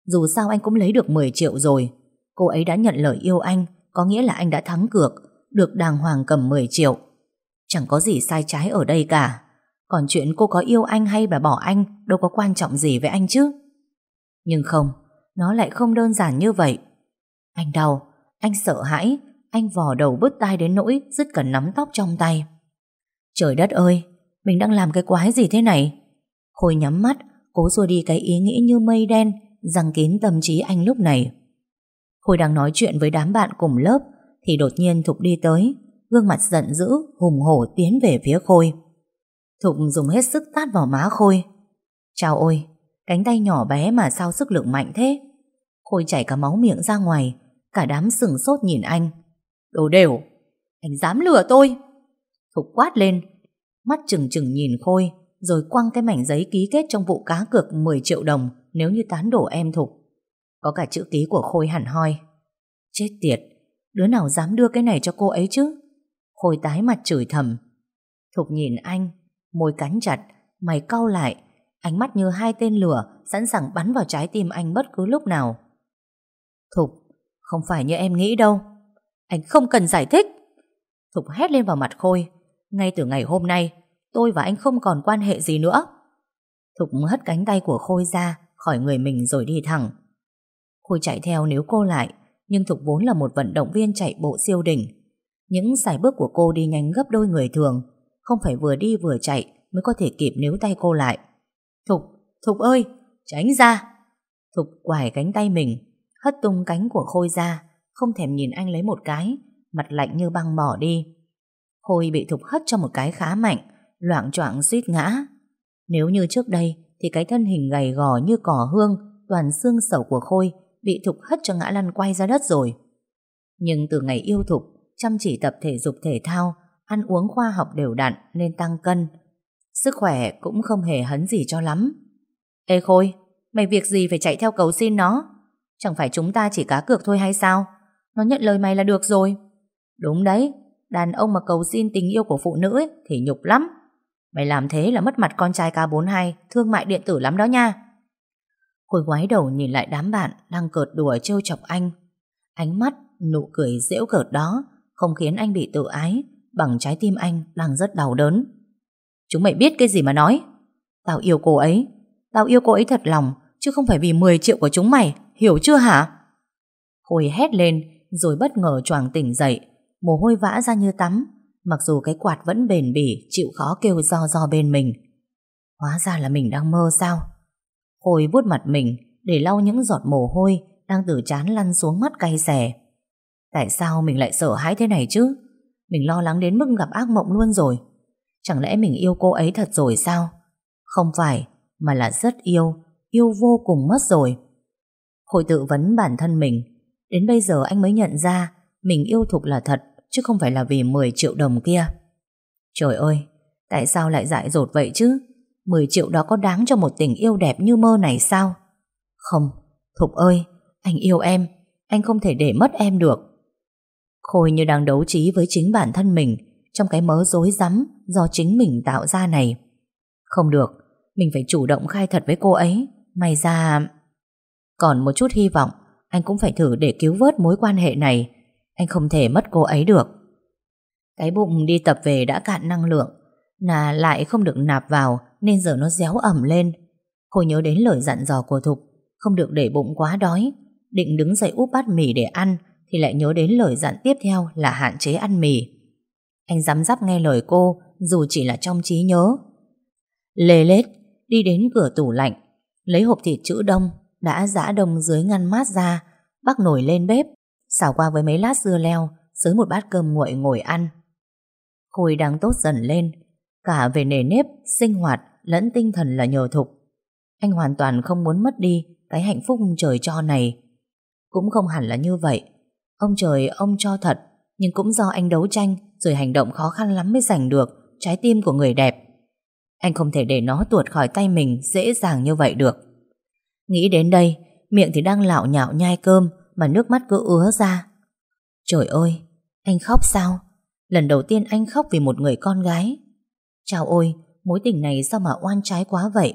Dù sao anh cũng lấy được 10 triệu rồi. Cô ấy đã nhận lời yêu anh, Có nghĩa là anh đã thắng cược, Được đàng hoàng cầm 10 triệu. Chẳng có gì sai trái ở đây cả. Còn chuyện cô có yêu anh hay bà bỏ anh Đâu có quan trọng gì với anh chứ. Nhưng không Nó lại không đơn giản như vậy. Anh đau, anh sợ hãi Anh vò đầu bứt tai đến nỗi Dứt cần nắm tóc trong tay. Trời đất ơi Mình đang làm cái quái gì thế này? Khôi nhắm mắt Cố xua đi cái ý nghĩ như mây đen Răng kín tâm trí anh lúc này. Khôi đang nói chuyện với đám bạn cùng lớp Thì đột nhiên Thục đi tới gương mặt giận dữ, hùng hổ tiến về phía Khôi. Thục dùng hết sức tát vào má Khôi. Chào ôi, cánh tay nhỏ bé mà sao sức lượng mạnh thế? Khôi chảy cả máu miệng ra ngoài, cả đám sừng sốt nhìn anh. Đồ đều, anh dám lừa tôi. Thục quát lên, mắt chừng chừng nhìn Khôi, rồi quăng cái mảnh giấy ký kết trong vụ cá cược 10 triệu đồng nếu như tán đổ em Thục. Có cả chữ ký của Khôi hẳn hoi. Chết tiệt, đứa nào dám đưa cái này cho cô ấy chứ? Khôi tái mặt chửi thầm. Thục nhìn anh, môi cắn chặt, mày cau lại, ánh mắt như hai tên lửa sẵn sàng bắn vào trái tim anh bất cứ lúc nào. Thục, không phải như em nghĩ đâu. Anh không cần giải thích. Thục hét lên vào mặt Khôi. Ngay từ ngày hôm nay, tôi và anh không còn quan hệ gì nữa. Thục hất cánh tay của Khôi ra khỏi người mình rồi đi thẳng. Khôi chạy theo nếu cô lại, nhưng Thục vốn là một vận động viên chạy bộ siêu đỉnh. Những sải bước của cô đi nhanh gấp đôi người thường Không phải vừa đi vừa chạy Mới có thể kịp níu tay cô lại Thục, Thục ơi, tránh ra. Thục quải cánh tay mình, hất tung cánh của Khôi ra, không thèm nhìn anh lấy một cái, mặt lạnh như băng bỏ đi. Khôi bị Thục hất cho một cái khá mạnh, loạn choạng suýt ngã. Nếu như trước đây thì cái thân hình gầy gò như cỏ hương, toàn xương sầu của Khôi bị Thục hất cho ngã lăn quay ra đất rồi. Nhưng từ ngày yêu Thục, chăm chỉ tập thể dục thể thao, ăn uống khoa học đều đặn nên tăng cân. Sức khỏe cũng không hề hấn gì cho lắm. Ê Khôi, mày việc gì phải chạy theo cầu xin nó? Chẳng phải chúng ta chỉ cá cược thôi hay sao? Nó nhận lời mày là được rồi. Đúng đấy, đàn ông mà cầu xin tình yêu của phụ nữ ấy, thì nhục lắm. Mày làm thế là mất mặt con trai K42 thương mại điện tử lắm đó nha. Khôi ngoái đầu nhìn lại đám bạn đang cợt đùa trêu chọc anh. Ánh mắt, nụ cười dễu cợt đó không khiến anh bị tự ái, bằng trái tim anh đang rất đau đớn. Chúng mày biết cái gì mà nói? Tao yêu cô ấy. Tao yêu cô ấy thật lòng, chứ không phải vì 10 triệu của chúng mày. Hiểu chưa hả? Khôi hét lên, rồi bất ngờ choàng tỉnh dậy mồ hôi vã ra như tắm, mặc dù cái quạt vẫn bền bỉ, chịu khó kêu do do bên mình. Hóa ra là mình đang mơ sao? Khôi vuốt mặt mình, để lau những giọt mồ hôi đang từ chán lăn xuống mắt cay xè. Tại sao mình lại sợ hãi thế này chứ? Mình lo lắng đến mức gặp ác mộng luôn rồi. Chẳng lẽ mình yêu cô ấy thật rồi sao? Không phải, mà là rất yêu, yêu vô cùng mất rồi. Khôi tự vấn bản thân mình. Đến bây giờ anh mới nhận ra mình yêu Thục là thật, chứ không phải là vì 10 triệu đồng kia. Trời ơi, tại sao lại dại dột vậy chứ? 10 triệu đó có đáng cho một tình yêu đẹp như mơ này sao? Không, Thục ơi, anh yêu em, anh không thể để mất em được. Khôi như đang đấu trí với chính bản thân mình trong cái mớ rối rắm do chính mình tạo ra này. Không được, mình phải chủ động khai thật với cô ấy. May ra... Còn một chút hy vọng, anh cũng phải thử để cứu vớt mối quan hệ này. Anh không thể mất cô ấy được. Cái bụng đi tập về đã cạn năng lượng, là lại không được nạp vào nên giờ nó réo ẩm lên. Khôi nhớ đến lời dặn dò của Thục, không được để bụng quá đói. Định đứng dậy úp bát mì để ăn, thì lại nhớ đến lời dặn tiếp theo là hạn chế ăn mì. Anh dám dắp nghe lời cô, dù chỉ là trong trí nhớ. Lê lết, đi đến cửa tủ lạnh, lấy hộp thịt chữ đông, đã giã đông dưới ngăn mát ra, bắc nổi lên bếp, xào qua với mấy lát dưa leo, dưới một bát cơm nguội ngồi ăn. Khôi đang tốt dần lên, cả về nề nếp, sinh hoạt, lẫn tinh thần là nhờ thục. Anh hoàn toàn không muốn mất đi cái hạnh phúc trời cho này. Cũng không hẳn là như vậy. Ông trời ông cho thật, nhưng cũng do anh đấu tranh rồi hành động khó khăn lắm mới giành được trái tim của người đẹp. Anh không thể để nó tuột khỏi tay mình dễ dàng như vậy được. Nghĩ đến đây, miệng thì đang lạo nhạo nhai cơm mà nước mắt cứ ứa ra. Trời ơi, anh khóc sao? Lần đầu tiên anh khóc vì một người con gái. Chào ôi, mối tình này sao mà oan trái quá vậy?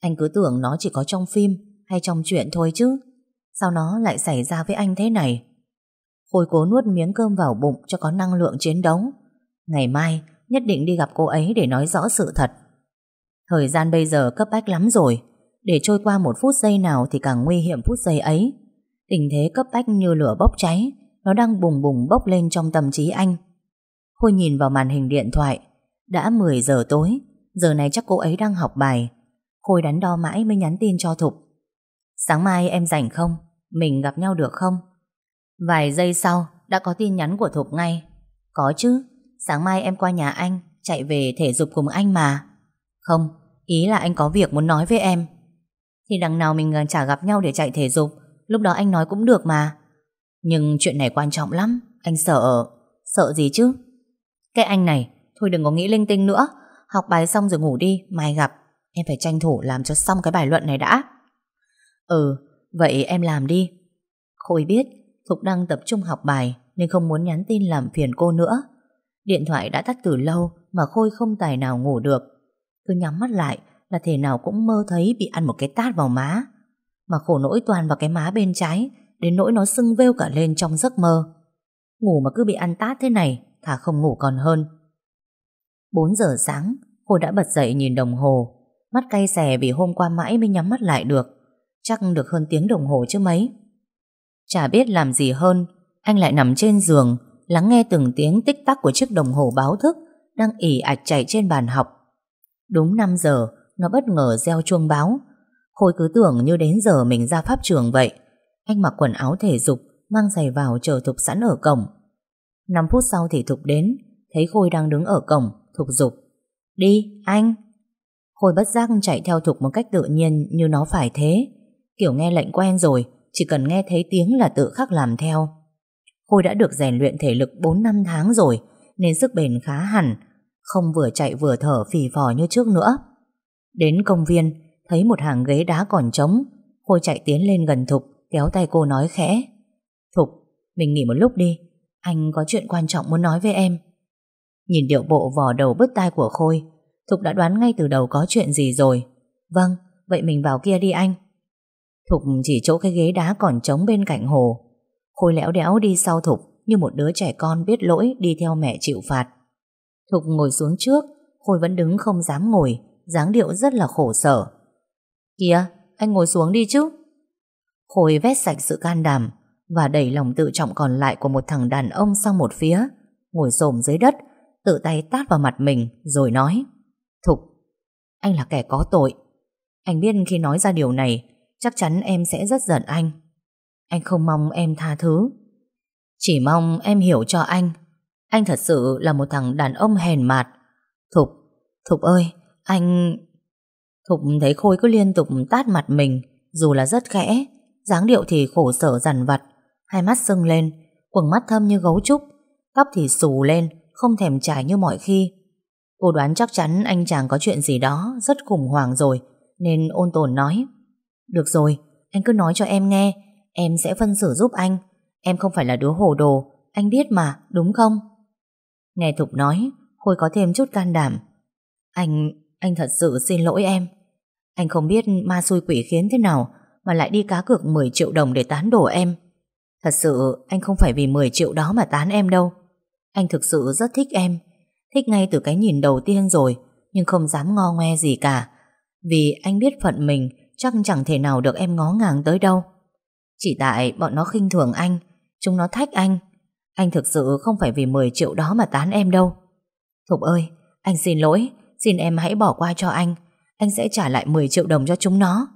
Anh cứ tưởng nó chỉ có trong phim hay trong chuyện thôi chứ. Sao nó lại xảy ra với anh thế này? Khôi cố nuốt miếng cơm vào bụng cho có năng lượng chiến đấu. Ngày mai nhất định đi gặp cô ấy để nói rõ sự thật. Thời gian bây giờ cấp bách lắm rồi. Để trôi qua một phút giây nào thì càng nguy hiểm phút giây ấy. Tình thế cấp bách như lửa bốc cháy, nó đang bùng bùng bốc lên trong tâm trí anh. Khôi nhìn vào màn hình điện thoại. Đã 10 giờ tối, giờ này chắc cô ấy đang học bài. Khôi đắn đo mãi mới nhắn tin cho Thục. Sáng mai em rảnh không? Mình gặp nhau được không? Vài giây sau đã có tin nhắn của Thục ngay. Có chứ, sáng mai em qua nhà anh, chạy về thể dục cùng anh mà. Không, ý là anh có việc muốn nói với em. Thì đằng nào mình ờ, chả gặp nhau để chạy thể dục, lúc đó anh nói cũng được mà. Nhưng chuyện này quan trọng lắm, anh sợ... Sợ gì chứ? Cái anh này, thôi đừng có nghĩ linh tinh nữa. Học bài xong rồi ngủ đi, mai gặp. Em phải tranh thủ làm cho xong cái bài luận này đã. Ừ, vậy em làm đi. Khôi biết Thục đang tập trung học bài nên không muốn nhắn tin làm phiền cô nữa. Điện thoại đã tắt từ lâu mà Khôi không tài nào ngủ được. Cứ nhắm mắt lại là thể nào cũng mơ thấy bị ăn một cái tát vào má. Mà khổ nỗi toàn vào cái má bên trái, đến nỗi nó sưng vêu cả lên trong giấc mơ. Ngủ mà cứ bị ăn tát thế này, thà không ngủ còn hơn. 4 giờ sáng, Khôi đã bật dậy nhìn đồng hồ Mắt cay xè vì hôm qua mãi mới nhắm mắt lại được Chắc được hơn tiếng đồng hồ chứ mấy Chả biết làm gì hơn Anh lại nằm trên giường Lắng nghe từng tiếng tích tắc của chiếc đồng hồ báo thức Đang ỉ ạch chạy trên bàn học Đúng 5 giờ Nó bất ngờ reo chuông báo Khôi cứ tưởng như đến giờ mình ra pháp trường vậy. Anh mặc quần áo thể dục, mang giày vào chờ Thục sẵn ở cổng. 5 phút sau thì Thục đến, thấy Khôi đang đứng ở cổng, Thục dục Đi, anh! Khôi bất giác chạy theo Thục một cách tự nhiên như nó phải thế. Kiểu nghe lệnh quen rồi, chỉ cần nghe thấy tiếng là tự khắc làm theo. Khôi đã được rèn luyện thể lực 4 năm tháng rồi, nên sức bền khá hẳn, không vừa chạy vừa thở phì phò như trước nữa. Đến công viên, thấy một hàng ghế đá còn trống, Khôi chạy tiến lên gần Thục, kéo tay cô nói khẽ. Thục, mình nghỉ một lúc đi, anh có chuyện quan trọng muốn nói với em. Nhìn điệu bộ vò đầu bứt tai của Khôi, Thục đã đoán ngay từ đầu có chuyện gì rồi. Vâng, vậy mình vào kia đi anh. Thục chỉ chỗ cái ghế đá còn trống bên cạnh hồ. Khôi lẽo đẽo đi sau Thục như một đứa trẻ con biết lỗi đi theo mẹ chịu phạt. Thục ngồi xuống trước, Khôi vẫn đứng không dám ngồi, dáng điệu rất là khổ sở. Kìa, anh ngồi xuống đi chứ. Khôi vét sạch sự can đảm và đẩy lòng tự trọng còn lại của một thằng đàn ông sang một phía, ngồi xổm dưới đất, tự tay tát vào mặt mình rồi nói Thục, anh là kẻ có tội. Anh biết khi nói ra điều này, chắc chắn em sẽ rất giận anh. Anh không mong em tha thứ. Chỉ mong em hiểu cho anh. Anh thật sự là một thằng đàn ông hèn mạt. Thục, Thục ơi, anh... Thục thấy Khôi cứ liên tục tát mặt mình, dù là rất khẽ, dáng điệu thì khổ sở dằn vặt, hai mắt sưng lên, quầng mắt thâm như gấu trúc, tóc thì xù lên, không thèm trải như mọi khi. Cô đoán chắc chắn anh chàng có chuyện gì đó rất khủng hoảng rồi, nên ôn tồn nói. Được rồi, anh cứ nói cho em nghe, em sẽ phân xử giúp anh. Em không phải là đứa hồ đồ, anh biết mà, đúng không? Nghe Thục nói, Khôi có thêm chút can đảm. Anh, anh thật sự xin lỗi em. Anh không biết ma xui quỷ khiến thế nào mà lại đi cá cược 10 triệu đồng để tán đổ em. Thật sự anh không phải vì 10 triệu đó mà tán em đâu. Anh thực sự rất thích em. Thích ngay từ cái nhìn đầu tiên rồi, nhưng không dám ngo ngoe gì cả. Vì anh biết phận mình chắc chẳng thể nào được em ngó ngàng tới đâu. Chỉ tại bọn nó khinh thường anh, chúng nó thách anh. Anh thực sự không phải vì 10 triệu đó mà tán em đâu. Thục ơi, anh xin lỗi, xin em hãy bỏ qua cho anh. Anh sẽ trả lại 10 triệu đồng cho chúng nó.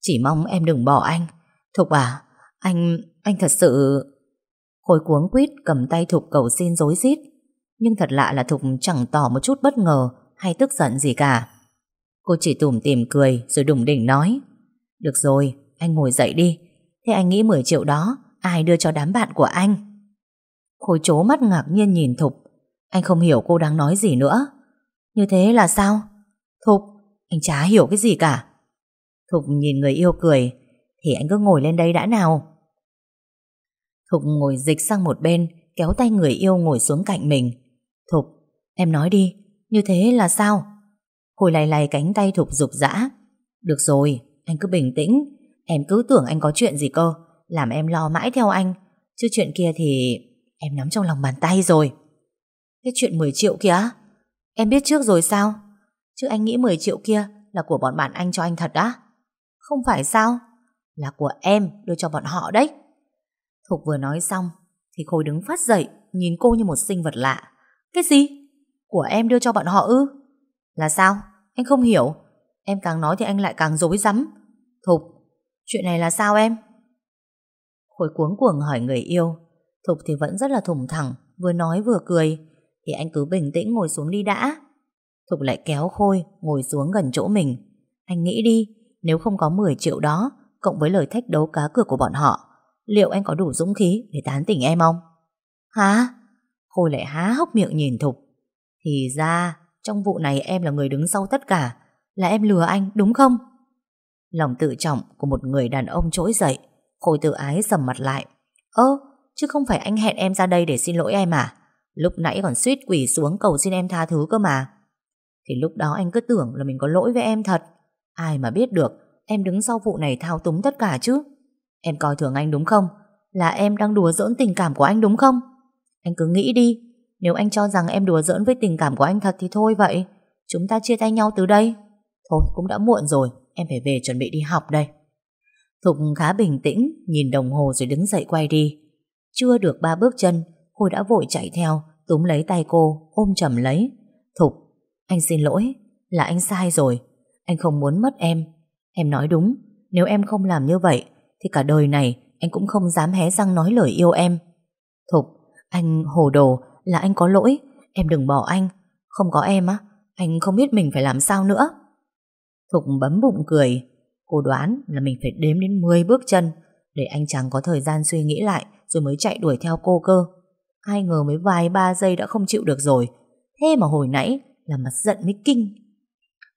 Chỉ mong em đừng bỏ anh. Thục à, anh, anh thật sự... Khôi cuống quýt cầm tay Thục cầu xin dối rít Nhưng thật lạ là Thục chẳng tỏ một chút bất ngờ hay tức giận gì cả. Cô chỉ tủm tìm cười rồi đùng đỉnh nói được rồi, anh ngồi dậy đi. Thế anh nghĩ 10 triệu đó ai đưa cho đám bạn của anh? Khôi chố mắt ngạc nhiên nhìn Thục. Anh không hiểu cô đang nói gì nữa. Như thế là sao? Thục, anh chả hiểu cái gì cả. Thục nhìn người yêu cười Thì anh cứ ngồi lên đây đã nào Thục ngồi dịch sang một bên Kéo tay người yêu ngồi xuống cạnh mình Thục, em nói đi Như thế là sao Khôi lay lay cánh tay Thục rục rã Được rồi, anh cứ bình tĩnh. Em cứ tưởng anh có chuyện gì cơ. Làm em lo mãi theo anh. Chứ chuyện kia thì em nắm trong lòng bàn tay rồi. Cái chuyện 10 triệu kia Em biết trước rồi sao? Chứ anh nghĩ 10 triệu kia Là của bọn bạn anh cho anh thật á? Không phải sao? Là của em, đưa cho bọn họ đấy. Thục vừa nói xong Thì Khôi đứng phát dậy, Nhìn cô như một sinh vật lạ. Cái gì? Của em đưa cho bọn họ ư? Là sao? Anh không hiểu. Em càng nói thì anh lại càng dối rắm. Thục, chuyện này là sao em? Khôi cuống cuồng hỏi người yêu. Thục thì vẫn rất là thủng thẳng Vừa nói vừa cười. Thì anh cứ bình tĩnh ngồi xuống đi đã. Thục lại kéo Khôi ngồi xuống gần chỗ mình. Anh nghĩ đi Nếu không có 10 triệu đó Cộng với lời thách đấu cá cược của bọn họ Liệu anh có đủ dũng khí để tán tỉnh em không? Hả? Khôi lại há hốc miệng nhìn Thục. Thì ra Trong vụ này em là người đứng sau tất cả. Là em lừa anh đúng không? Lòng tự trọng của một người đàn ông trỗi dậy Khôi tự ái sầm mặt lại. Ơ, chứ không phải anh hẹn em ra đây để xin lỗi em à? Lúc nãy còn suýt quỷ xuống cầu xin em tha thứ cơ mà. Thì lúc đó anh cứ tưởng là mình có lỗi với em thật. Ai mà biết được Em đứng sau vụ này thao túng tất cả chứ. Em coi thường anh đúng không? Là em đang đùa giỡn tình cảm của anh đúng không? Anh cứ nghĩ đi Nếu anh cho rằng em đùa giỡn với tình cảm của anh thật Thì thôi vậy. Chúng ta chia tay nhau từ đây. Thôi cũng đã muộn rồi Em phải về chuẩn bị đi học đây Thục khá bình tĩnh Nhìn đồng hồ rồi đứng dậy quay đi Chưa được ba bước chân Khôi đã vội chạy theo Túm lấy tay cô ôm chầm lấy Thục anh xin lỗi Là anh sai rồi Anh không muốn mất em Em nói đúng, nếu em không làm như vậy, thì cả đời này anh cũng không dám hé răng nói lời yêu em. Thục, anh hồ đồ là anh có lỗi, em đừng bỏ anh. Không có em á, anh không biết mình phải làm sao nữa. Thục bấm bụng cười. Cô đoán là mình phải đếm đến 10 bước chân để anh chàng có thời gian suy nghĩ lại rồi mới chạy đuổi theo cô cơ. Ai ngờ mới vài ba giây đã không chịu được rồi. Thế mà hồi nãy là mặt giận mới kinh.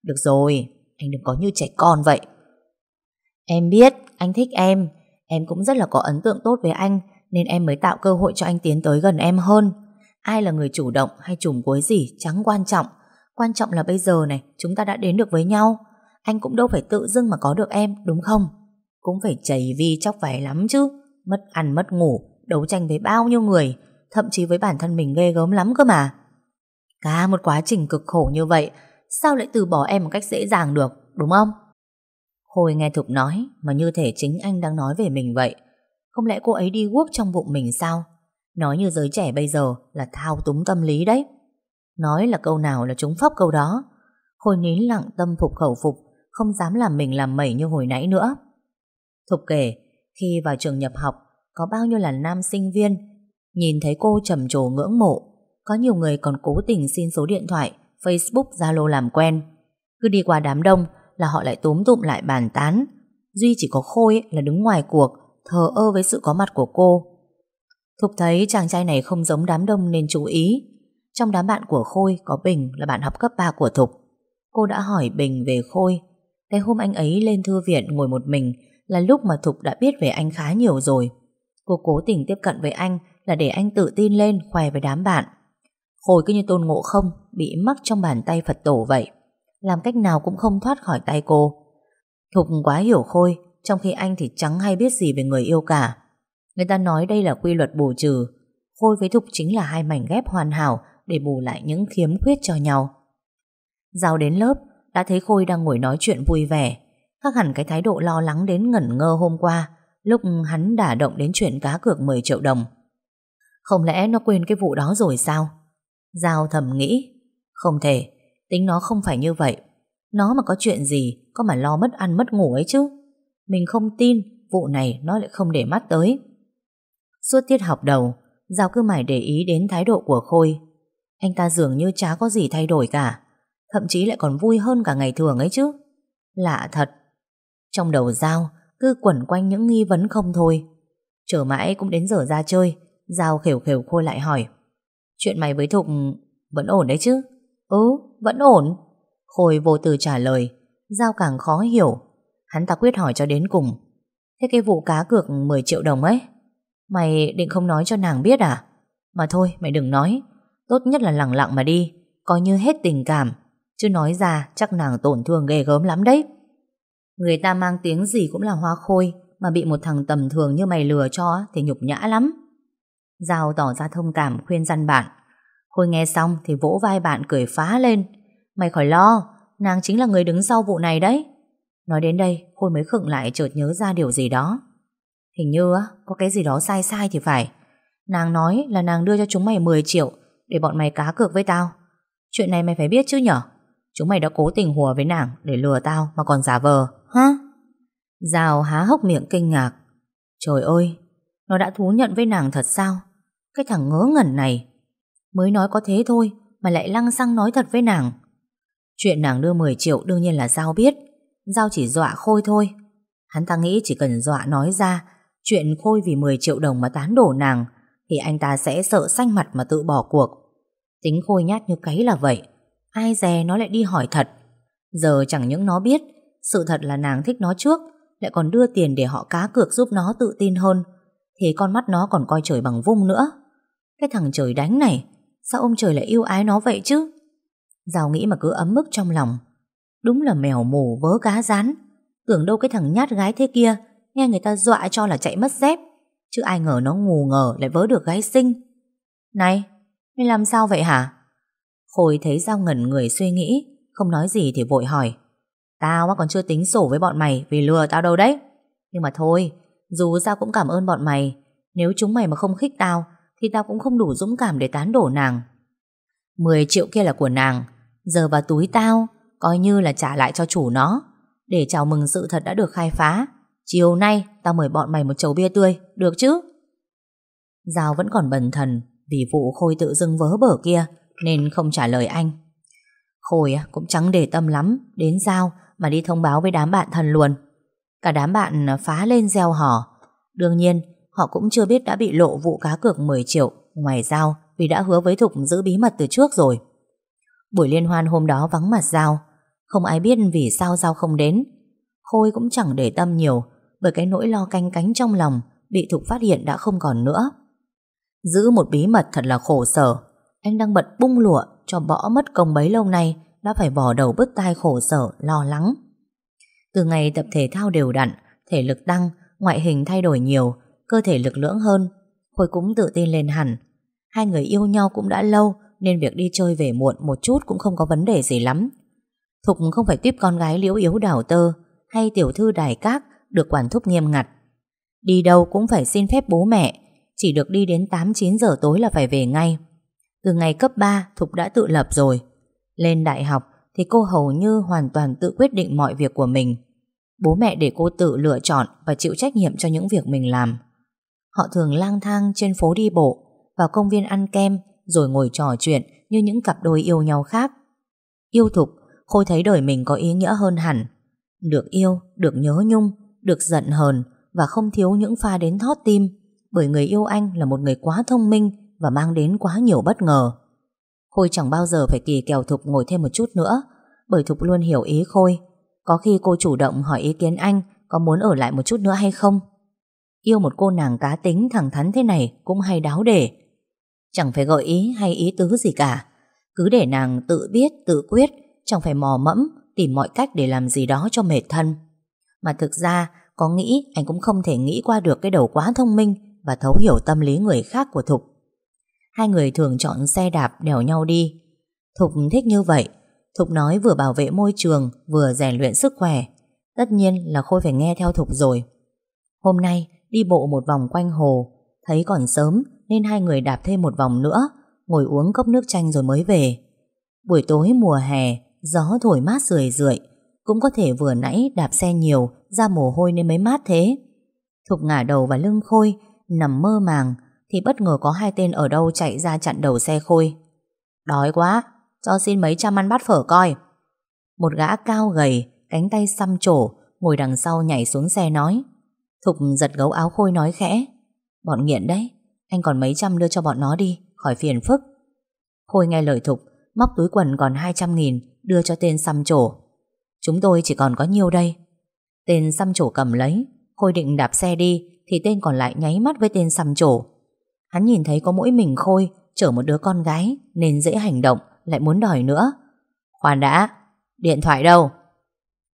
Được rồi, anh đừng có như trẻ con vậy. Em biết, anh thích em. Em cũng rất là có ấn tượng tốt với anh nên em mới tạo cơ hội cho anh tiến tới gần em hơn. Ai là người chủ động hay trùm cuối gì chẳng quan trọng. Quan trọng là bây giờ này chúng ta đã đến được với nhau. Anh cũng đâu phải tự dưng mà có được em, đúng không? Cũng phải chảy vi chóc vải lắm chứ. Mất ăn mất ngủ, đấu tranh với bao nhiêu người, thậm chí với bản thân mình ghê gớm lắm cơ mà. Cả một quá trình cực khổ như vậy, sao lại từ bỏ em một cách dễ dàng được, đúng không? Hồi nghe Thục nói mà như thể chính anh đang nói về mình vậy. Không lẽ cô ấy đi guốc trong bụng mình sao? Nói như giới trẻ bây giờ là thao túng tâm lý đấy. Nói là câu nào là trúng phóc câu đó. Khôi nín lặng tâm phục khẩu phục, không dám làm mình làm mẩy như hồi nãy nữa. Thục kể, khi vào trường nhập học, có bao nhiêu là nam sinh viên, nhìn thấy cô trầm trồ ngưỡng mộ, có nhiều người còn cố tình xin số điện thoại, Facebook, Zalo làm quen. Cứ đi qua đám đông là họ lại túm tụm lại bàn tán. Duy chỉ có Khôi là đứng ngoài cuộc, thờ ơ với sự có mặt của cô. Thục thấy chàng trai này không giống đám đông nên chú ý. Trong đám bạn của Khôi có Bình là bạn học cấp 3 của Thục. Cô đã hỏi Bình về Khôi. Cái hôm anh ấy lên thư viện ngồi một mình là lúc mà Thục đã biết về anh khá nhiều rồi. Cô cố tình tiếp cận với anh là để anh tự tin lên khoe với đám bạn. Khôi cứ như tôn ngộ không bị mắc trong bàn tay Phật tổ vậy. Làm cách nào cũng không thoát khỏi tay cô. Thục quá hiểu Khôi trong khi anh thì chẳng hay biết gì về người yêu cả. Người ta nói đây là quy luật bù trừ. Khôi với Thục chính là hai mảnh ghép hoàn hảo để bù lại những khiếm khuyết cho nhau. Giao đến lớp, đã thấy Khôi đang ngồi nói chuyện vui vẻ. Khác hẳn cái thái độ lo lắng đến ngẩn ngơ hôm qua, lúc hắn đả động đến chuyện cá cược 10 triệu đồng. Không lẽ nó quên cái vụ đó rồi sao? Giao thầm nghĩ, không thể, tính nó không phải như vậy. Nó mà có chuyện gì, có mà lo mất ăn mất ngủ ấy chứ. Mình không tin vụ này nó lại không để mắt tới. Suốt tiết học đầu, Giao cứ mải để ý đến thái độ của Khôi. Anh ta dường như chả có gì thay đổi cả. Thậm chí lại còn vui hơn cả ngày thường ấy chứ. Lạ thật. Trong đầu Giao cứ quẩn quanh những nghi vấn không thôi. Chờ mãi cũng đến giờ ra chơi. Giao khều khều Khôi lại hỏi. Chuyện mày với Thục vẫn ổn đấy chứ? Ừ, vẫn ổn. Khôi vô từ trả lời. Giao càng khó hiểu. Hắn ta quyết hỏi cho đến cùng. Thế cái vụ cá cược 10 triệu đồng ấy, mày định không nói cho nàng biết à? Mà thôi, mày đừng nói. Tốt nhất là lặng lặng mà đi, coi như hết tình cảm. Chứ nói ra chắc nàng tổn thương ghê gớm lắm đấy. Người ta mang tiếng gì cũng là hoa khôi, mà bị một thằng tầm thường như mày lừa cho thì nhục nhã lắm. Giao tỏ ra thông cảm khuyên răn bạn. Khôi nghe xong thì vỗ vai bạn cười phá lên. Mày khỏi lo, nàng chính là người đứng sau vụ này đấy. Nói đến đây, Khôi mới khựng lại chợt nhớ ra điều gì đó. Hình như có cái gì đó sai sai thì phải. Nàng nói là nàng đưa cho chúng mày 10 triệu để bọn mày cá cược với tao. Chuyện này mày phải biết chứ nhở? Chúng mày đã cố tình hùa với nàng để lừa tao mà còn giả vờ, hả? Giao há hốc miệng kinh ngạc. Trời ơi, nó đã thú nhận với nàng thật sao? Cái thằng ngớ ngẩn này. Mới nói có thế thôi mà lại lăng xăng nói thật với nàng. Chuyện nàng đưa 10 triệu đương nhiên là Giao biết. Giao chỉ dọa Khôi thôi. Hắn ta nghĩ chỉ cần dọa nói ra chuyện Khôi vì 10 triệu đồng mà tán đổ nàng thì anh ta sẽ sợ xanh mặt mà tự bỏ cuộc. Tính Khôi nhát như cấy là vậy. Ai dè nó lại đi hỏi thật. Giờ chẳng những nó biết sự thật là nàng thích nó trước lại còn đưa tiền để họ cá cược giúp nó tự tin hơn thì con mắt nó còn coi trời bằng vung nữa. Cái thằng trời đánh này sao ông trời lại yêu ái nó vậy chứ? Giao nghĩ mà cứ ấm mức trong lòng. Đúng là mèo mù vớ cá rán. Tưởng đâu cái thằng nhát gái thế kia nghe người ta dọa cho là chạy mất dép. Chứ ai ngờ nó ngù ngờ lại vớ được gái xinh. Này, mày làm sao vậy hả? Khôi thấy Giao ngẩn người suy nghĩ, không nói gì thì vội hỏi. Tao còn chưa tính sổ với bọn mày vì lừa tao đâu đấy. Nhưng mà thôi, dù sao cũng cảm ơn bọn mày. Nếu chúng mày mà không khích tao, thì tao cũng không đủ dũng cảm để tán đổ nàng. 10 triệu kia là của nàng, giờ vào túi tao, coi như là trả lại cho chủ nó. Để chào mừng sự thật đã được khai phá Chiều nay tao mời bọn mày một chầu bia tươi Được chứ Giao vẫn còn bần thần Vì vụ Khôi tự dưng vớ bở kia nên không trả lời anh. Khôi cũng chẳng để tâm lắm, Đến Giao mà đi thông báo với đám bạn thân luôn. Cả đám bạn à, phá lên gieo hò. Đương nhiên, Họ cũng chưa biết đã bị lộ vụ cá cược 10 triệu, Ngoài Giao vì đã hứa với Thục giữ bí mật từ trước rồi. Buổi liên hoan hôm đó vắng mặt Giao, Không ai biết vì sao Giao không đến. Khôi cũng chẳng để tâm nhiều, Bởi cái nỗi lo canh cánh trong lòng Bị Thục phát hiện đã không còn nữa. Giữ một bí mật thật là khổ sở anh đang bận bung lụa Cho bỏ mất công bấy lâu nay, Đã phải bỏ đầu bứt tai khổ sở, Lo lắng. Từ ngày tập thể thao đều đặn, Thể lực tăng, Ngoại hình thay đổi nhiều, Cơ thể lực lưỡng hơn. Khôi cũng tự tin lên hẳn. Hai người yêu nhau cũng đã lâu, Nên việc đi chơi về muộn một chút Cũng không có vấn đề gì lắm. Thục không phải tiếp con gái liễu yếu đảo tơ, Hay tiểu thư đài các, Được quản thúc nghiêm ngặt. Đi đâu cũng phải xin phép bố mẹ, Chỉ được đi đến 8-9 giờ tối là phải về ngay. Từ ngày cấp 3 Thục đã tự lập rồi Lên đại học thì cô hầu như hoàn toàn tự quyết định mọi việc của mình Bố mẹ để cô tự lựa chọn Và chịu trách nhiệm cho những việc mình làm Họ thường lang thang trên phố đi bộ vào công viên ăn kem rồi ngồi trò chuyện như những cặp đôi yêu nhau khác. Yêu thục, Khôi thấy đời mình có ý nghĩa hơn hẳn. Được yêu, được nhớ nhung, được giận hờn và không thiếu những pha đến thót tim bởi người yêu anh là một người quá thông minh và mang đến quá nhiều bất ngờ. Khôi chẳng bao giờ phải kỳ kèo Thục ngồi thêm một chút nữa, bởi Thục luôn hiểu ý Khôi. Có khi cô chủ động hỏi ý kiến anh, có muốn ở lại một chút nữa hay không. Yêu một cô nàng cá tính thẳng thắn thế này cũng hay đáo để. Chẳng phải gợi ý hay ý tứ gì cả Cứ để nàng tự biết, tự quyết, Chẳng phải mò mẫm, Tìm mọi cách để làm gì đó cho mệt thân Mà thực ra, có nghĩ Anh cũng không thể nghĩ qua được cái đầu quá thông minh Và thấu hiểu tâm lý người khác của Thục Hai người thường chọn xe đạp đèo nhau đi. Thục thích như vậy. Thục nói vừa bảo vệ môi trường Vừa rèn luyện sức khỏe. Tất nhiên là Khôi phải nghe theo Thục rồi. Hôm nay đi bộ một vòng quanh hồ. Thấy còn sớm nên hai người đạp thêm một vòng nữa, ngồi uống cốc nước chanh rồi mới về. Buổi tối mùa hè, gió thổi mát rười rượi, cũng có thể vừa nãy đạp xe nhiều, ra mồ hôi nên mới mát thế. Thục ngả đầu vào lưng Khôi, nằm mơ màng, thì bất ngờ có hai tên ở đâu chạy ra chặn đầu xe Khôi. Đói quá, cho xin mấy trăm ăn bát phở coi. Một gã cao gầy, cánh tay xăm trổ, ngồi đằng sau nhảy xuống xe nói. Thục giật gấu áo Khôi nói khẽ. Bọn nghiện đấy, anh còn mấy trăm đưa cho bọn nó đi Khỏi phiền phức Khôi nghe lời Thục Móc túi quần còn 200 nghìn Đưa cho tên xăm trổ Chúng tôi chỉ còn có nhiêu đây Tên xăm trổ cầm lấy Khôi định đạp xe đi Thì tên còn lại nháy mắt với tên xăm trổ Hắn nhìn thấy có mỗi mình Khôi, Chở một đứa con gái, Nên dễ hành động, Lại muốn đòi nữa. Khoan đã, Điện thoại đâu?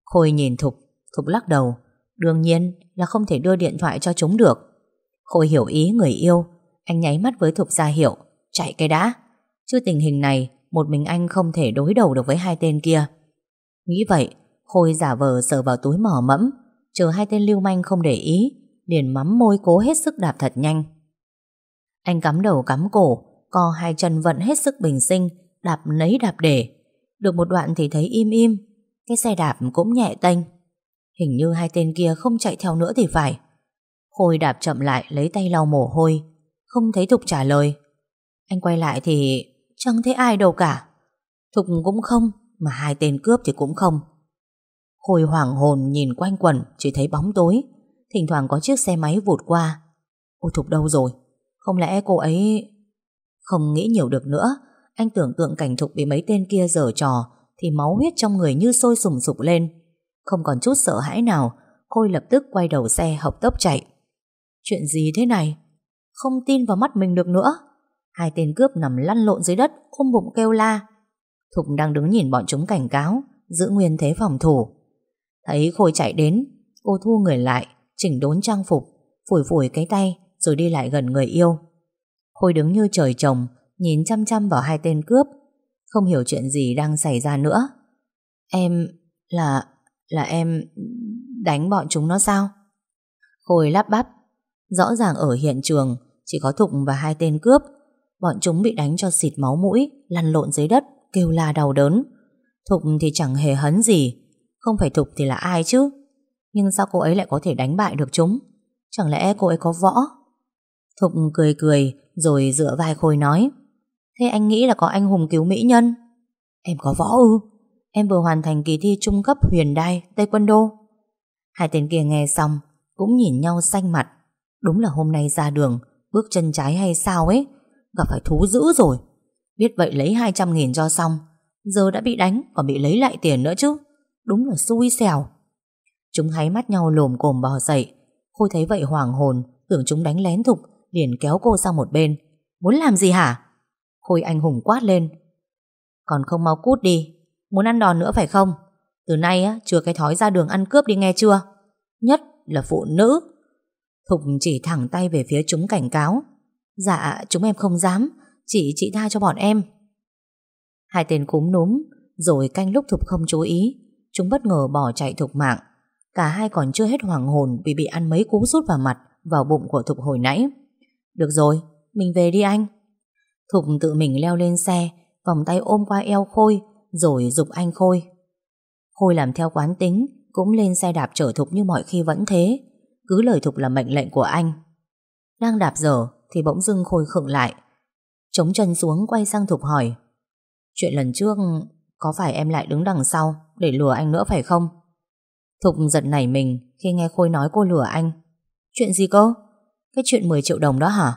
Khôi nhìn Thục Thục lắc đầu. Đương nhiên là không thể đưa điện thoại cho chúng được. Khôi hiểu ý người yêu, anh nháy mắt với Thục ra hiệu, Chạy cái đã. Chứ tình hình này, Một mình anh không thể đối đầu được với hai tên kia. Nghĩ vậy, Khôi giả vờ sờ vào túi mỏ mẫm, Chờ hai tên lưu manh không để ý, Liền mắm môi cố hết sức đạp thật nhanh. Anh cắm đầu cắm cổ, Co hai chân vận hết sức bình sinh, Đạp nấy đạp để. Được một đoạn thì thấy im im, Cái xe đạp cũng nhẹ tênh. Hình như hai tên kia không chạy theo nữa thì phải. Khôi đạp chậm lại, lấy tay lau mồ hôi, không thấy Thục trả lời. Anh quay lại thì chẳng thấy ai đâu cả. Thục cũng không, Mà hai tên cướp thì cũng không. Khôi hoảng hồn nhìn quanh quẩn, Chỉ thấy bóng tối. Thỉnh thoảng có chiếc xe máy vụt qua. Ôi Thục đâu rồi? Không lẽ cô ấy Không nghĩ nhiều được nữa Anh tưởng tượng cảnh Thục bị mấy tên kia giở trò Thì máu huyết trong người như sôi sùng sục lên Không còn chút sợ hãi nào Khôi lập tức quay đầu xe học tốc chạy Chuyện gì thế này không tin vào mắt mình được nữa. Hai tên cướp nằm lăn lộn dưới đất, ôm bụng kêu la. Thục đang đứng nhìn bọn chúng cảnh cáo, giữ nguyên thế phòng thủ. Thấy Khôi chạy đến, cô thu người lại, chỉnh đốn trang phục, phủi phủi cái tay, rồi đi lại gần người yêu. Khôi đứng như trời trồng, nhìn chăm chăm vào hai tên cướp, không hiểu chuyện gì đang xảy ra nữa. Em, là, là em đánh bọn chúng nó sao? Khôi lắp bắp, Rõ ràng ở hiện trường Chỉ có Thục và hai tên cướp Bọn chúng bị đánh cho xịt máu mũi Lăn lộn dưới đất Kêu la đau đớn Thục thì chẳng hề hấn gì Không phải Thục thì là ai chứ Nhưng sao cô ấy lại có thể đánh bại được chúng Chẳng lẽ cô ấy có võ Thục cười cười, Rồi dựa vai Khôi nói. Thế anh nghĩ là có anh hùng cứu mỹ nhân? Em có võ ư? Em vừa hoàn thành kỳ thi trung cấp huyền đai Tây quân đô Hai tên kia nghe xong, Cũng nhìn nhau xanh mặt. Đúng là hôm nay ra đường, Bước chân trái hay sao ấy? Gặp phải thú dữ rồi. Biết vậy lấy 200 nghìn cho xong, Giờ đã bị đánh, còn bị lấy lại tiền nữa chứ. Đúng là xui xẻo. Chúng háy mắt nhau lồm cồm bò dậy. Khôi thấy vậy hoàng hồn, Tưởng chúng đánh lén thục Liền kéo cô sang một bên. Muốn làm gì hả? Khôi anh hùng quát lên. Còn không mau cút đi, Muốn ăn đòn nữa phải không? Từ nay á, chưa cái thói ra đường ăn cướp đi nghe chưa? Nhất là phụ nữ. Thục chỉ thẳng tay về phía chúng cảnh cáo. Dạ chúng em không dám, Chỉ chị tha cho bọn em. Hai tên cúm núm, Rồi canh lúc Thục không chú ý, Chúng bất ngờ bỏ chạy Thục mạng. Cả hai còn chưa hết hoàng hồn Vì bị ăn mấy cú sút vào mặt, Vào bụng của Thục hồi nãy. Được rồi, mình về đi anh. Thục tự mình leo lên xe Vòng tay ôm qua eo Khôi Rồi dục anh Khôi. Khôi làm theo quán tính Cũng lên xe đạp chở Thục như mọi khi vẫn thế. Cứ lời Thục là mệnh lệnh của anh. Đang đạp dở Thì bỗng dưng Khôi khựng lại. Chống chân xuống quay sang Thục hỏi. Chuyện lần trước Có phải em lại đứng đằng sau Để lừa anh nữa phải không? Thục giật nảy mình khi nghe Khôi nói cô lừa anh. Chuyện gì cơ? Cái chuyện 10 triệu đồng đó hả?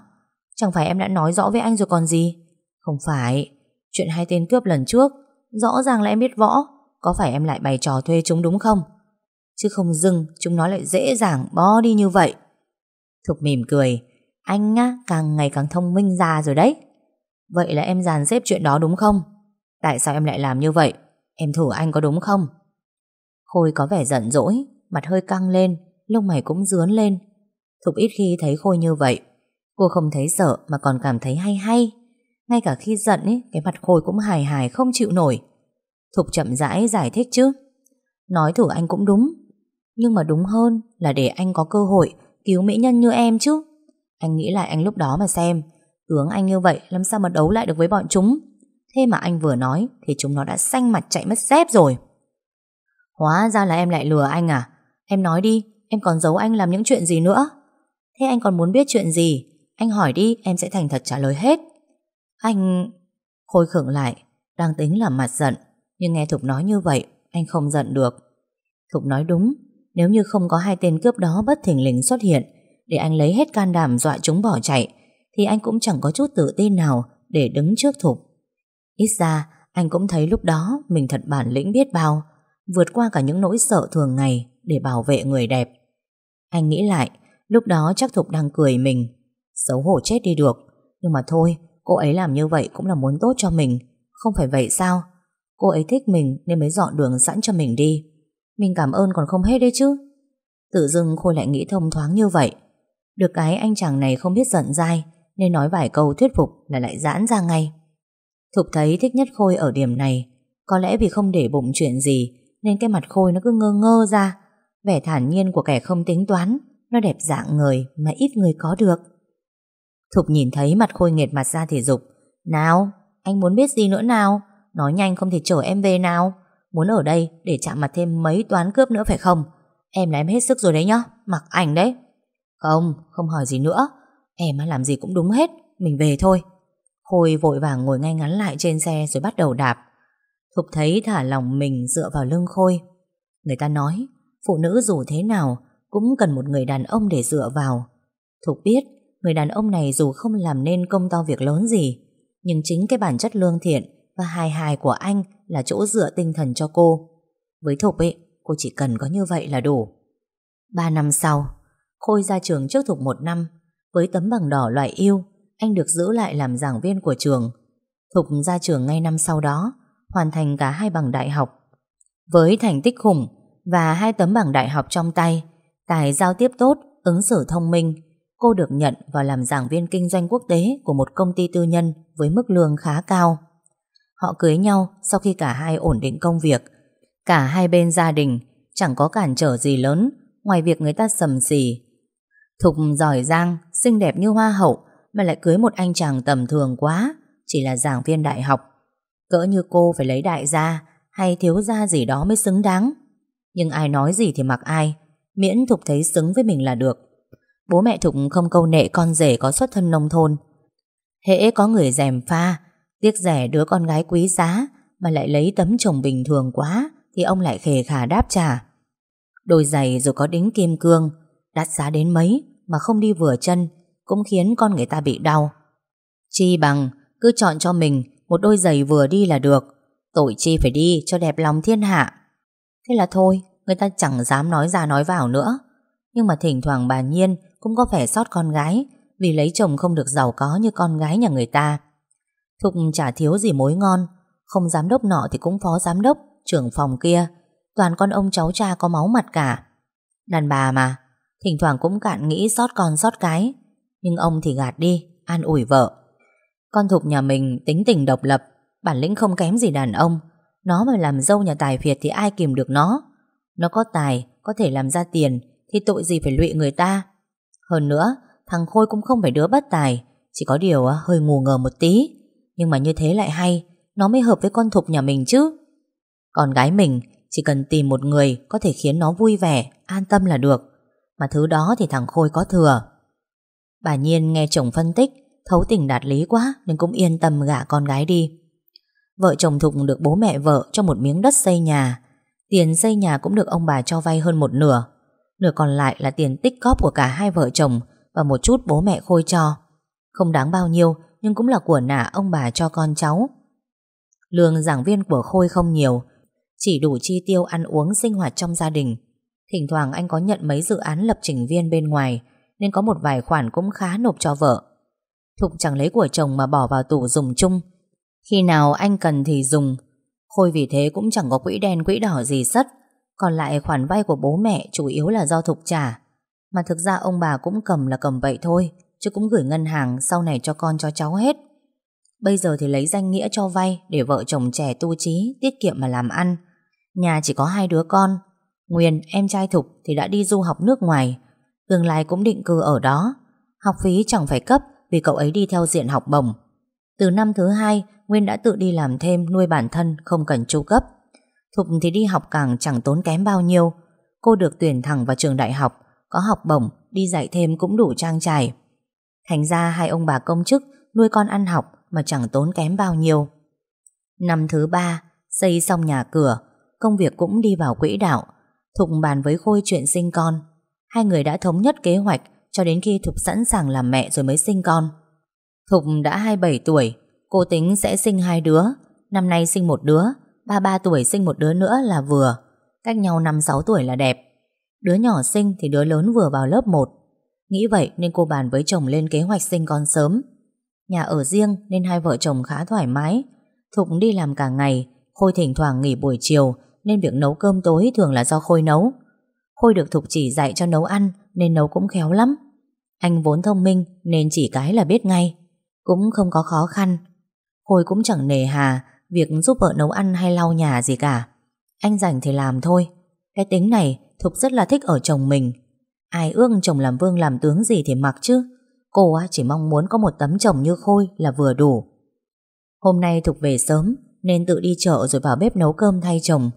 Chẳng phải em đã nói rõ với anh rồi còn gì? Không phải. Chuyện hai tên cướp lần trước, Rõ ràng là em biết võ. Có phải em lại bày trò thuê chúng đúng không? Chứ không dưng chúng nó lại dễ dàng Bó đi như vậy. Thục mỉm cười. Anh á càng ngày càng thông minh ra rồi đấy. Vậy là em dàn xếp chuyện đó đúng không? Tại sao em lại làm như vậy? Em thử anh có đúng không? Khôi có vẻ giận dỗi, Mặt hơi căng lên, Lông mày cũng dướn lên. Thục ít khi thấy Khôi như vậy, Cô không thấy sợ mà còn cảm thấy hay hay. Ngay cả khi giận ấy, Cái mặt Khôi cũng hài hài không chịu nổi. Thục chậm rãi giải thích chứ. Nói thử anh cũng đúng. Nhưng mà đúng hơn là để anh có cơ hội Cứu mỹ nhân như em chứ. Anh nghĩ lại anh lúc đó mà xem, Tướng anh như vậy làm sao mà đấu lại được với bọn chúng? Thế mà anh vừa nói Thì chúng nó đã xanh mặt chạy mất dép rồi. Hóa ra là em lại lừa anh à? Em nói đi, Em còn giấu anh làm những chuyện gì nữa? Thế anh còn muốn biết chuyện gì? Anh hỏi đi, em sẽ thành thật trả lời hết. Anh... Khôi khựng lại, Đang tính là mặt giận, Nhưng nghe Thục nói như vậy, Anh không giận được. Thục nói đúng, Nếu như không có hai tên cướp đó bất thình lình xuất hiện, Để anh lấy hết can đảm dọa chúng bỏ chạy, Thì anh cũng chẳng có chút tự tin nào Để đứng trước Thục. Ít ra, anh cũng thấy lúc đó Mình thật bản lĩnh biết bao, Vượt qua cả những nỗi sợ thường ngày Để bảo vệ người đẹp. Anh nghĩ lại Lúc đó chắc Thục đang cười mình. Xấu hổ chết đi được. Nhưng mà thôi, cô ấy làm như vậy cũng là muốn tốt cho mình. Không phải vậy sao? Cô ấy thích mình nên mới dọn đường sẵn cho mình đi. Mình cảm ơn còn không hết đấy chứ. Tự dưng Khôi lại nghĩ thông thoáng như vậy. Được cái anh chàng này không biết giận dai, Nên nói vài câu thuyết phục là lại giãn ra ngay. Thục thấy thích nhất Khôi ở điểm này, Có lẽ vì không để bụng chuyện gì, Nên cái mặt Khôi nó cứ ngơ ngơ ra. Vẻ thản nhiên của kẻ không tính toán. Nó đẹp dạng người mà ít người có được. Thục nhìn thấy mặt Khôi nghiệt mặt ra thì dục Nào, anh muốn biết gì nữa nào? Nói nhanh không thể chở em về nào. Muốn ở đây để chạm mặt thêm mấy toán cướp nữa phải không? Em là em hết sức rồi đấy nhá Mặc ảnh đấy. Không, không hỏi gì nữa. Em làm gì cũng đúng hết Mình về thôi. Khôi vội vàng ngồi ngay ngắn lại trên xe rồi bắt đầu đạp. Thục thấy thả lòng mình dựa vào lưng Khôi. Người ta nói, phụ nữ dù thế nào cũng cần một người đàn ông để dựa vào. Thục biết, người đàn ông này dù không làm nên công to việc lớn gì, nhưng chính cái bản chất lương thiện và hài hài của anh là chỗ dựa tinh thần cho cô. Với Thục ấy, cô chỉ cần có như vậy là đủ. Ba năm sau, Khôi ra trường trước Thục một năm, với tấm bằng đỏ loại yêu, anh được giữ lại làm giảng viên của trường. Thục ra trường ngay năm sau đó, hoàn thành cả hai bằng đại học. Với thành tích khủng và hai tấm bằng đại học trong tay, tài giao tiếp tốt, ứng xử thông minh, cô được nhận vào làm giảng viên kinh doanh quốc tế của một công ty tư nhân với mức lương khá cao. Họ cưới nhau sau khi cả hai ổn định công việc. Cả hai bên gia đình chẳng có cản trở gì lớn ngoài việc người ta sầm xì. Thục giỏi giang, xinh đẹp như hoa hậu mà lại cưới một anh chàng tầm thường quá, chỉ là giảng viên đại học. Cỡ như cô phải lấy đại gia hay thiếu gia gì đó mới xứng đáng. Nhưng ai nói gì thì mặc ai Miễn Thục thấy xứng với mình là được. Bố mẹ Thục không câu nệ con rể có xuất thân nông thôn. Hễ có người dèm pha, Tiếc rẻ đứa con gái quý giá Mà lại lấy tấm chồng bình thường quá Thì ông lại khề khà đáp trả. Đôi giày rồi có đính kim cương, Đắt giá đến mấy Mà không đi vừa chân Cũng khiến con người ta bị đau. Chi bằng cứ chọn cho mình Một đôi giày vừa đi là được, Tội chi phải đi cho đẹp lòng thiên hạ. Thế là thôi. Người ta chẳng dám nói ra nói vào nữa. Nhưng mà thỉnh thoảng bà Nhiên Cũng có vẻ sót con gái, Vì lấy chồng không được giàu có như con gái nhà người ta. Thục chả thiếu gì mối ngon, Không giám đốc nọ thì cũng phó giám đốc, Trưởng phòng kia. Toàn con ông cháu cha có máu mặt cả. Đàn bà mà, Thỉnh thoảng cũng cạn nghĩ sót con sót cái. Nhưng ông thì gạt đi, An ủi vợ. Con Thục nhà mình tính tình độc lập, Bản lĩnh không kém gì đàn ông. Nó mà làm dâu nhà tài Việt thì ai kìm được nó? Nó có tài, Có thể làm ra tiền, Thì tội gì phải lụy người ta? Hơn nữa, thằng Khôi cũng không phải đứa bất tài, Chỉ có điều à, hơi ngù ngờ một tí. Nhưng mà như thế lại hay, Nó mới hợp với con Thục nhà mình chứ. Con gái mình, chỉ cần tìm một người Có thể khiến nó vui vẻ, An tâm là được. Mà thứ đó thì thằng Khôi có thừa. Bà Nhiên nghe chồng phân tích, Thấu tình đạt lý quá Nên cũng yên tâm gả con gái đi. Vợ chồng Thục được bố mẹ vợ cho một miếng đất xây nhà. Tiền xây nhà cũng được ông bà cho vay hơn một nửa. Nửa còn lại là tiền tích cóp của cả hai vợ chồng Và một chút bố mẹ Khôi cho. Không đáng bao nhiêu, Nhưng cũng là của nả ông bà cho con cháu. Lương giảng viên của Khôi không nhiều, Chỉ đủ chi tiêu ăn uống sinh hoạt trong gia đình. Thỉnh thoảng anh có nhận mấy dự án lập trình viên bên ngoài, Nên có một vài khoản cũng khá nộp cho vợ. Thục chẳng lấy của chồng mà bỏ vào tủ dùng chung. Khi nào anh cần thì dùng Khôi vì thế cũng chẳng có quỹ đen, quỹ đỏ gì sất. Còn lại khoản vay của bố mẹ Chủ yếu là do Thục trả. Mà thực ra ông bà cũng cầm là cầm vậy thôi, Chứ cũng gửi ngân hàng Sau này cho con, cho cháu hết. Bây giờ thì lấy danh nghĩa cho vay Để vợ chồng trẻ tu trí, Tiết kiệm mà làm ăn. Nhà chỉ có hai đứa con. Nguyên, em trai Thục thì đã đi du học nước ngoài. Tương lai cũng định cư ở đó. Học phí chẳng phải cấp Vì cậu ấy đi theo diện học bổng. Từ năm thứ hai Nguyên đã tự đi làm thêm nuôi bản thân không cần chu cấp. Thục thì đi học càng chẳng tốn kém bao nhiêu. Cô được tuyển thẳng vào trường đại học, có học bổng, đi dạy thêm cũng đủ trang trải. Thành ra hai ông bà công chức nuôi con ăn học mà chẳng tốn kém bao nhiêu. Năm thứ ba, xây xong nhà cửa, công việc cũng đi vào quỹ đạo. Thục bàn với Khôi chuyện sinh con. Hai người đã thống nhất kế hoạch cho đến khi Thục sẵn sàng làm mẹ rồi mới sinh con. Thục đã 27 tuổi, Cô tính sẽ sinh hai đứa. Năm nay sinh một đứa 33 tuổi sinh một đứa nữa là vừa. Cách nhau 5-6 tuổi là đẹp. Đứa nhỏ sinh thì đứa lớn vừa vào lớp 1 Nghĩ vậy nên cô bàn với chồng lên kế hoạch sinh con sớm. Nhà ở riêng nên hai vợ chồng khá thoải mái. Thục đi làm cả ngày, Khôi thỉnh thoảng nghỉ buổi chiều Nên việc nấu cơm tối thường là do Khôi nấu. Khôi được Thục chỉ dạy cho nấu ăn Nên nấu cũng khéo lắm. Anh vốn thông minh nên chỉ cái là biết ngay. Cũng không có khó khăn. Khôi cũng chẳng nề hà Việc giúp vợ nấu ăn hay lau nhà gì cả. Anh rảnh thì làm thôi. Cái tính này, Thục rất là thích ở chồng mình. Ai ước chồng làm vương làm tướng gì thì mặc chứ. Cô chỉ mong muốn có một tấm chồng như Khôi là vừa đủ. Hôm nay Thục về sớm, Nên tự đi chợ rồi vào bếp nấu cơm thay chồng.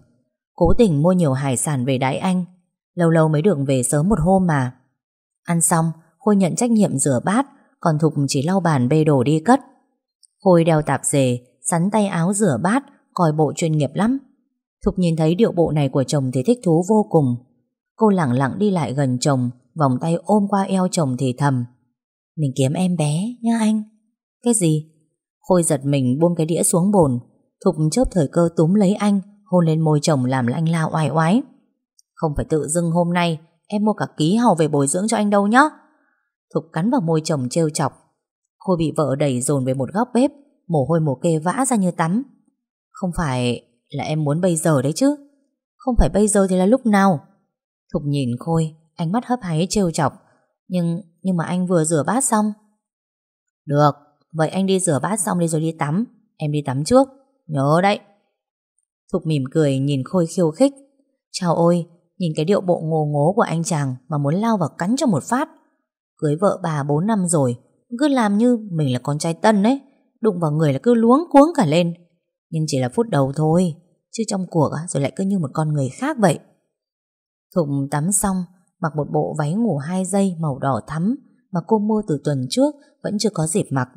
Cố tình mua nhiều hải sản về đãi anh. Lâu lâu mới được về sớm một hôm mà. Ăn xong, Khôi nhận trách nhiệm rửa bát, Còn Thục chỉ lau bàn bê đồ đi cất. Khôi đeo tạp dề, sắn tay áo rửa bát, coi bộ chuyên nghiệp lắm. Thục nhìn thấy điệu bộ này của chồng thì thích thú vô cùng. Cô lặng lặng đi lại gần chồng, vòng tay ôm qua eo chồng thì thầm. Mình kiếm em bé nha anh. Cái gì? Khôi giật mình buông cái đĩa xuống bồn. Thục chớp thời cơ túm lấy anh, hôn lên môi chồng làm lanh lao oai oái. Không phải tự dưng hôm nay em mua cả ký hầu về bồi dưỡng cho anh đâu nhá. Thục cắn vào môi chồng trêu chọc. Khôi bị vợ đẩy dồn về một góc bếp, Mồ hôi mồ kê vã ra như tắm. Không phải là em muốn bây giờ đấy chứ? Không phải bây giờ thì là lúc nào? Thục nhìn Khôi, Ánh mắt hấp háy trêu chọc. Nhưng nhưng mà anh vừa rửa bát xong. Được, Vậy anh đi rửa bát xong đi rồi đi tắm. Em đi tắm trước. Nhớ đấy. Thục mỉm cười nhìn Khôi khiêu khích. Chào ôi, Nhìn cái điệu bộ ngô ngố của anh chàng Mà muốn lao vào cắn cho một phát. Cưới vợ bà 4 năm rồi cứ làm như mình là con trai tân ấy Đụng vào người là cứ luống cuống cả lên Nhưng chỉ là phút đầu thôi Chứ trong cuộc rồi lại cứ như một con người khác vậy Thục tắm xong, mặc một bộ váy ngủ hai dây màu đỏ thắm mà cô mua từ tuần trước vẫn chưa có dịp mặc.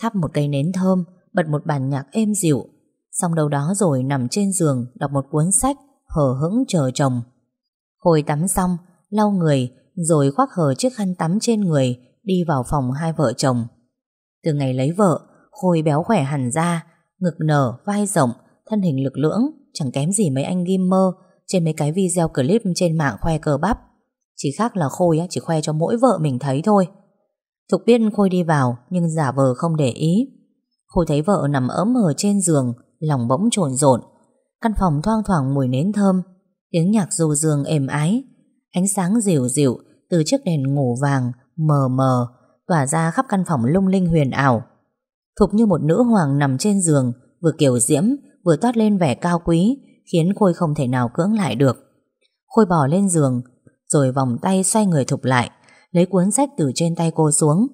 Thắp một cây nến thơm, bật một bản nhạc êm dịu, xong đầu đó rồi nằm trên giường đọc một cuốn sách, hờ hững chờ chồng. Hồi tắm xong, lau người, rồi khoác hờ chiếc khăn tắm trên người, đi vào phòng hai vợ chồng. Từ ngày lấy vợ, Khôi béo khỏe hẳn ra, ngực nở, vai rộng, thân hình lực lưỡng, chẳng kém gì mấy anh gamer trên mấy cái video clip trên mạng khoe cờ bắp. Chỉ khác là Khôi chỉ khoe cho mỗi vợ mình thấy thôi. Thục biết Khôi đi vào nhưng giả vờ không để ý. Khôi thấy vợ nằm ấm ở trên giường, lòng bỗng trồn rộn. Căn phòng thoang thoảng mùi nến thơm, tiếng nhạc du dương êm ái, ánh sáng dịu dịu từ chiếc đèn ngủ vàng mờ mờ tỏa ra khắp căn phòng lung linh huyền ảo. Thục như một nữ hoàng nằm trên giường, vừa kiểu diễm, vừa toát lên vẻ cao quý, khiến Khôi không thể nào cưỡng lại được. Khôi bò lên giường, rồi vòng tay xoay người Thục lại, lấy cuốn sách từ trên tay cô xuống.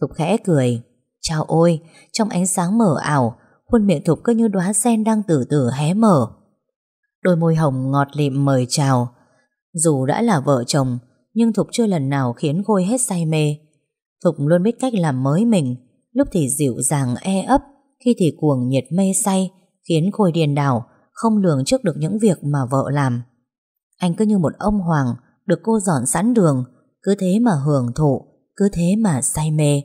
Thục khẽ cười, chào ôi, trong ánh sáng mở ảo, khuôn miệng Thục cứ như đóa sen đang từ từ hé mở. Đôi môi hồng ngọt lịm mời chào. Dù đã là vợ chồng, nhưng Thục chưa lần nào khiến Khôi hết say mê. Thục luôn biết cách làm mới mình, lúc thì dịu dàng e ấp, khi thì cuồng nhiệt mê say, khiến Khôi điên đảo, không lường trước được những việc mà vợ làm. Anh cứ như một ông hoàng, được cô dọn sẵn đường, cứ thế mà hưởng thụ, cứ thế mà say mê.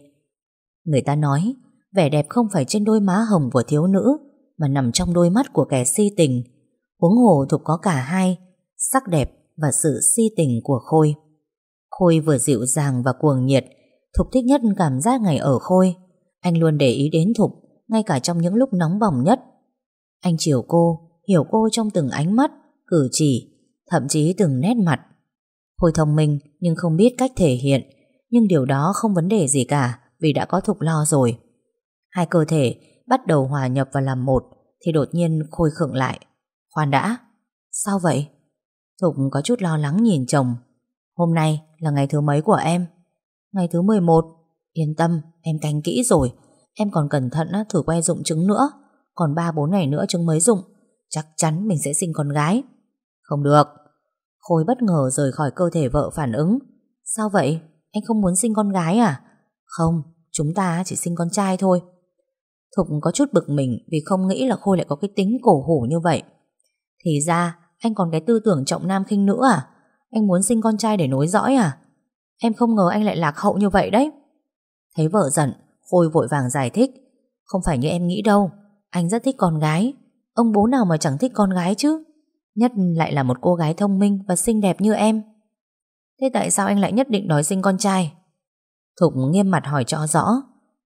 Người ta nói, vẻ đẹp không phải trên đôi má hồng của thiếu nữ, mà nằm trong đôi mắt của kẻ si tình. Huống hồ thục có cả hai, sắc đẹp và sự si tình của Khôi. Khôi vừa dịu dàng và cuồng nhiệt, Thục thích nhất cảm giác ngày ở Khôi. Anh luôn để ý đến Thục, ngay cả trong những lúc nóng bỏng nhất. Anh chiều cô, hiểu cô trong từng ánh mắt, cử chỉ, thậm chí từng nét mặt. Khôi thông minh nhưng không biết cách thể hiện, nhưng điều đó không vấn đề gì cả vì đã có Thục lo rồi. Hai cơ thể bắt đầu hòa nhập và làm một thì đột nhiên Khôi khựng lại. Khoan đã, sao vậy? Thục có chút lo lắng nhìn chồng. Hôm nay là ngày thứ mấy của em? Ngày thứ 11. Yên tâm, em canh kỹ rồi. Em còn cẩn thận thử que dụng trứng nữa. Còn 3-4 ngày nữa trứng mới dụng. Chắc chắn mình sẽ sinh con gái. Không được. Khôi bất ngờ rời khỏi cơ thể vợ phản ứng. Sao vậy? Anh không muốn sinh con gái à? Không, chúng ta chỉ sinh con trai thôi. Thục có chút bực mình vì không nghĩ là Khôi lại có cái tính cổ hủ như vậy. Thì ra, anh còn cái tư tưởng trọng nam khinh nữ à? Anh muốn sinh con trai để nối dõi à? Em không ngờ anh lại lạc hậu như vậy đấy. Thấy vợ giận, Khôi vội vàng giải thích. Không phải như em nghĩ đâu. Anh rất thích con gái. Ông bố nào mà chẳng thích con gái chứ? Nhất lại là một cô gái thông minh và xinh đẹp như em. Thế tại sao anh lại nhất định đòi sinh con trai? Thục nghiêm mặt hỏi cho rõ.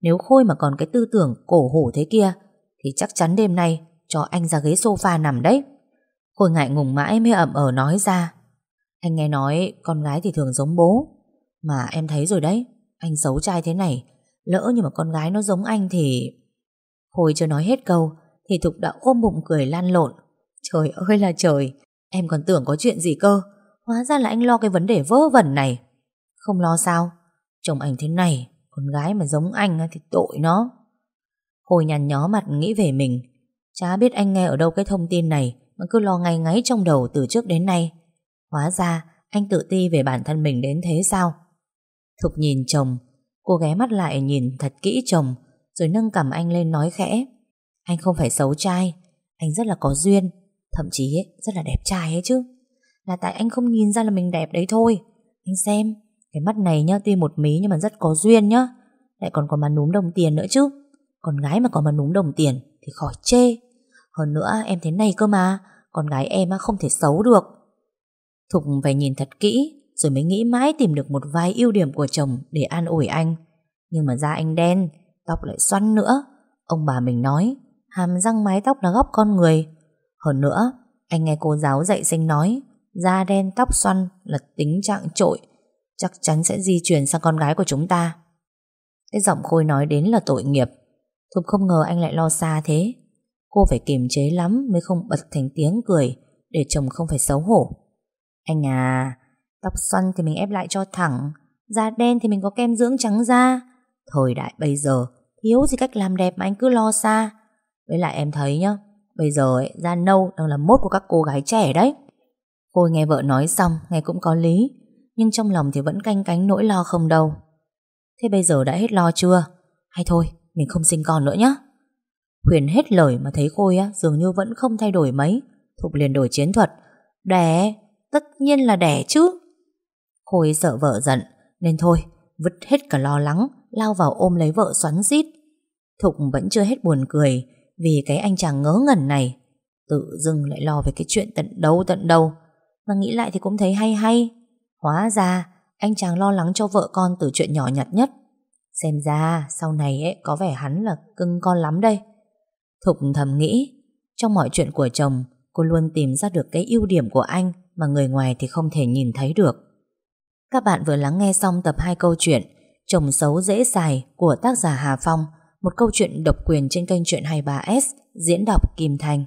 Nếu Khôi mà còn cái tư tưởng cổ hủ thế kia, thì chắc chắn đêm nay cho anh ra ghế sofa nằm đấy. Khôi ngại ngùng mãi mới ẩm ở ờ nói ra. Anh nghe nói con gái thì thường giống bố. Mà em thấy rồi đấy, anh xấu trai thế này, lỡ như mà con gái nó giống anh thì... Khôi chưa nói hết câu, thì Thục đã ôm bụng cười lan lộn. Trời ơi là trời, em còn tưởng có chuyện gì cơ. Hóa ra là anh lo cái vấn đề vớ vẩn này. Không lo sao? Chồng anh thế này, con gái mà giống anh thì tội nó. Khôi nhằn nhó mặt nghĩ về mình. Chả biết anh nghe ở đâu cái thông tin này mà cứ lo ngay ngáy trong đầu từ trước đến nay. Hóa ra anh tự ti về bản thân mình đến thế sao? Thục nhìn chồng, cô ghé mắt lại nhìn thật kỹ chồng, rồi nâng cầm anh lên nói khẽ. Anh không phải xấu trai, anh rất là có duyên, thậm chí ấy, rất là đẹp trai ấy chứ. Là tại anh không nhìn ra là mình đẹp đấy thôi. Anh xem, cái mắt này nhá, tuy một mí nhưng mà rất có duyên nhá. Lại còn có mà núm đồng tiền nữa chứ. Con gái mà có mà núm đồng tiền thì khỏi chê. Hơn nữa em thế này cơ mà, con gái em không thể xấu được. Thục phải nhìn thật kỹ rồi mới nghĩ mãi tìm được một vài ưu điểm của chồng để an ủi anh. Nhưng mà da anh đen, tóc lại xoăn nữa. Ông bà mình nói, hàm răng mái tóc là góc con người. Hơn nữa, anh nghe cô giáo dạy sinh nói, da đen tóc xoăn là tính trạng trội, chắc chắn sẽ di truyền sang con gái của chúng ta. Cái giọng Khôi nói đến là tội nghiệp. Thục không ngờ anh lại lo xa thế. Cô phải kiềm chế lắm mới không bật thành tiếng cười để chồng không phải xấu hổ. Anh à, tóc xoăn thì mình ép lại cho thẳng, da đen thì mình có kem dưỡng trắng da. Thời đại bây giờ, thiếu gì cách làm đẹp mà anh cứ lo xa. Với lại em thấy nhá, bây giờ ấy, da nâu đang là mốt của các cô gái trẻ đấy. Khôi nghe vợ nói xong Nghe cũng có lý Nhưng trong lòng thì vẫn canh cánh nỗi lo không đâu Thế bây giờ đã hết lo chưa Hay thôi mình không sinh con nữa nhé Huyền hết lời mà thấy Khôi á, dường như vẫn không thay đổi mấy Thục liền đổi chiến thuật Đẻ, tất nhiên là đẻ chứ. Khôi sợ vợ giận Nên thôi, vứt hết cả lo lắng Lao vào ôm lấy vợ xoắn xít. Thục vẫn chưa hết buồn cười Vì cái anh chàng ngớ ngẩn này. Tự dưng lại lo về cái chuyện tận đâu tận đâu. Mà nghĩ lại thì cũng thấy hay hay. Hóa ra Anh chàng lo lắng cho vợ con từ chuyện nhỏ nhặt nhất. Xem ra sau này ấy, có vẻ hắn là cưng con lắm đây. Thục thầm nghĩ Trong mọi chuyện của chồng Cô luôn tìm ra được cái ưu điểm của anh. Mà người ngoài thì không thể nhìn thấy được. Các bạn vừa lắng nghe xong tập 2 câu chuyện Chồng xấu dễ xài của tác giả Hà Phong, Một câu chuyện độc quyền trên kênh truyện 23S Diễn đọc Kim Thành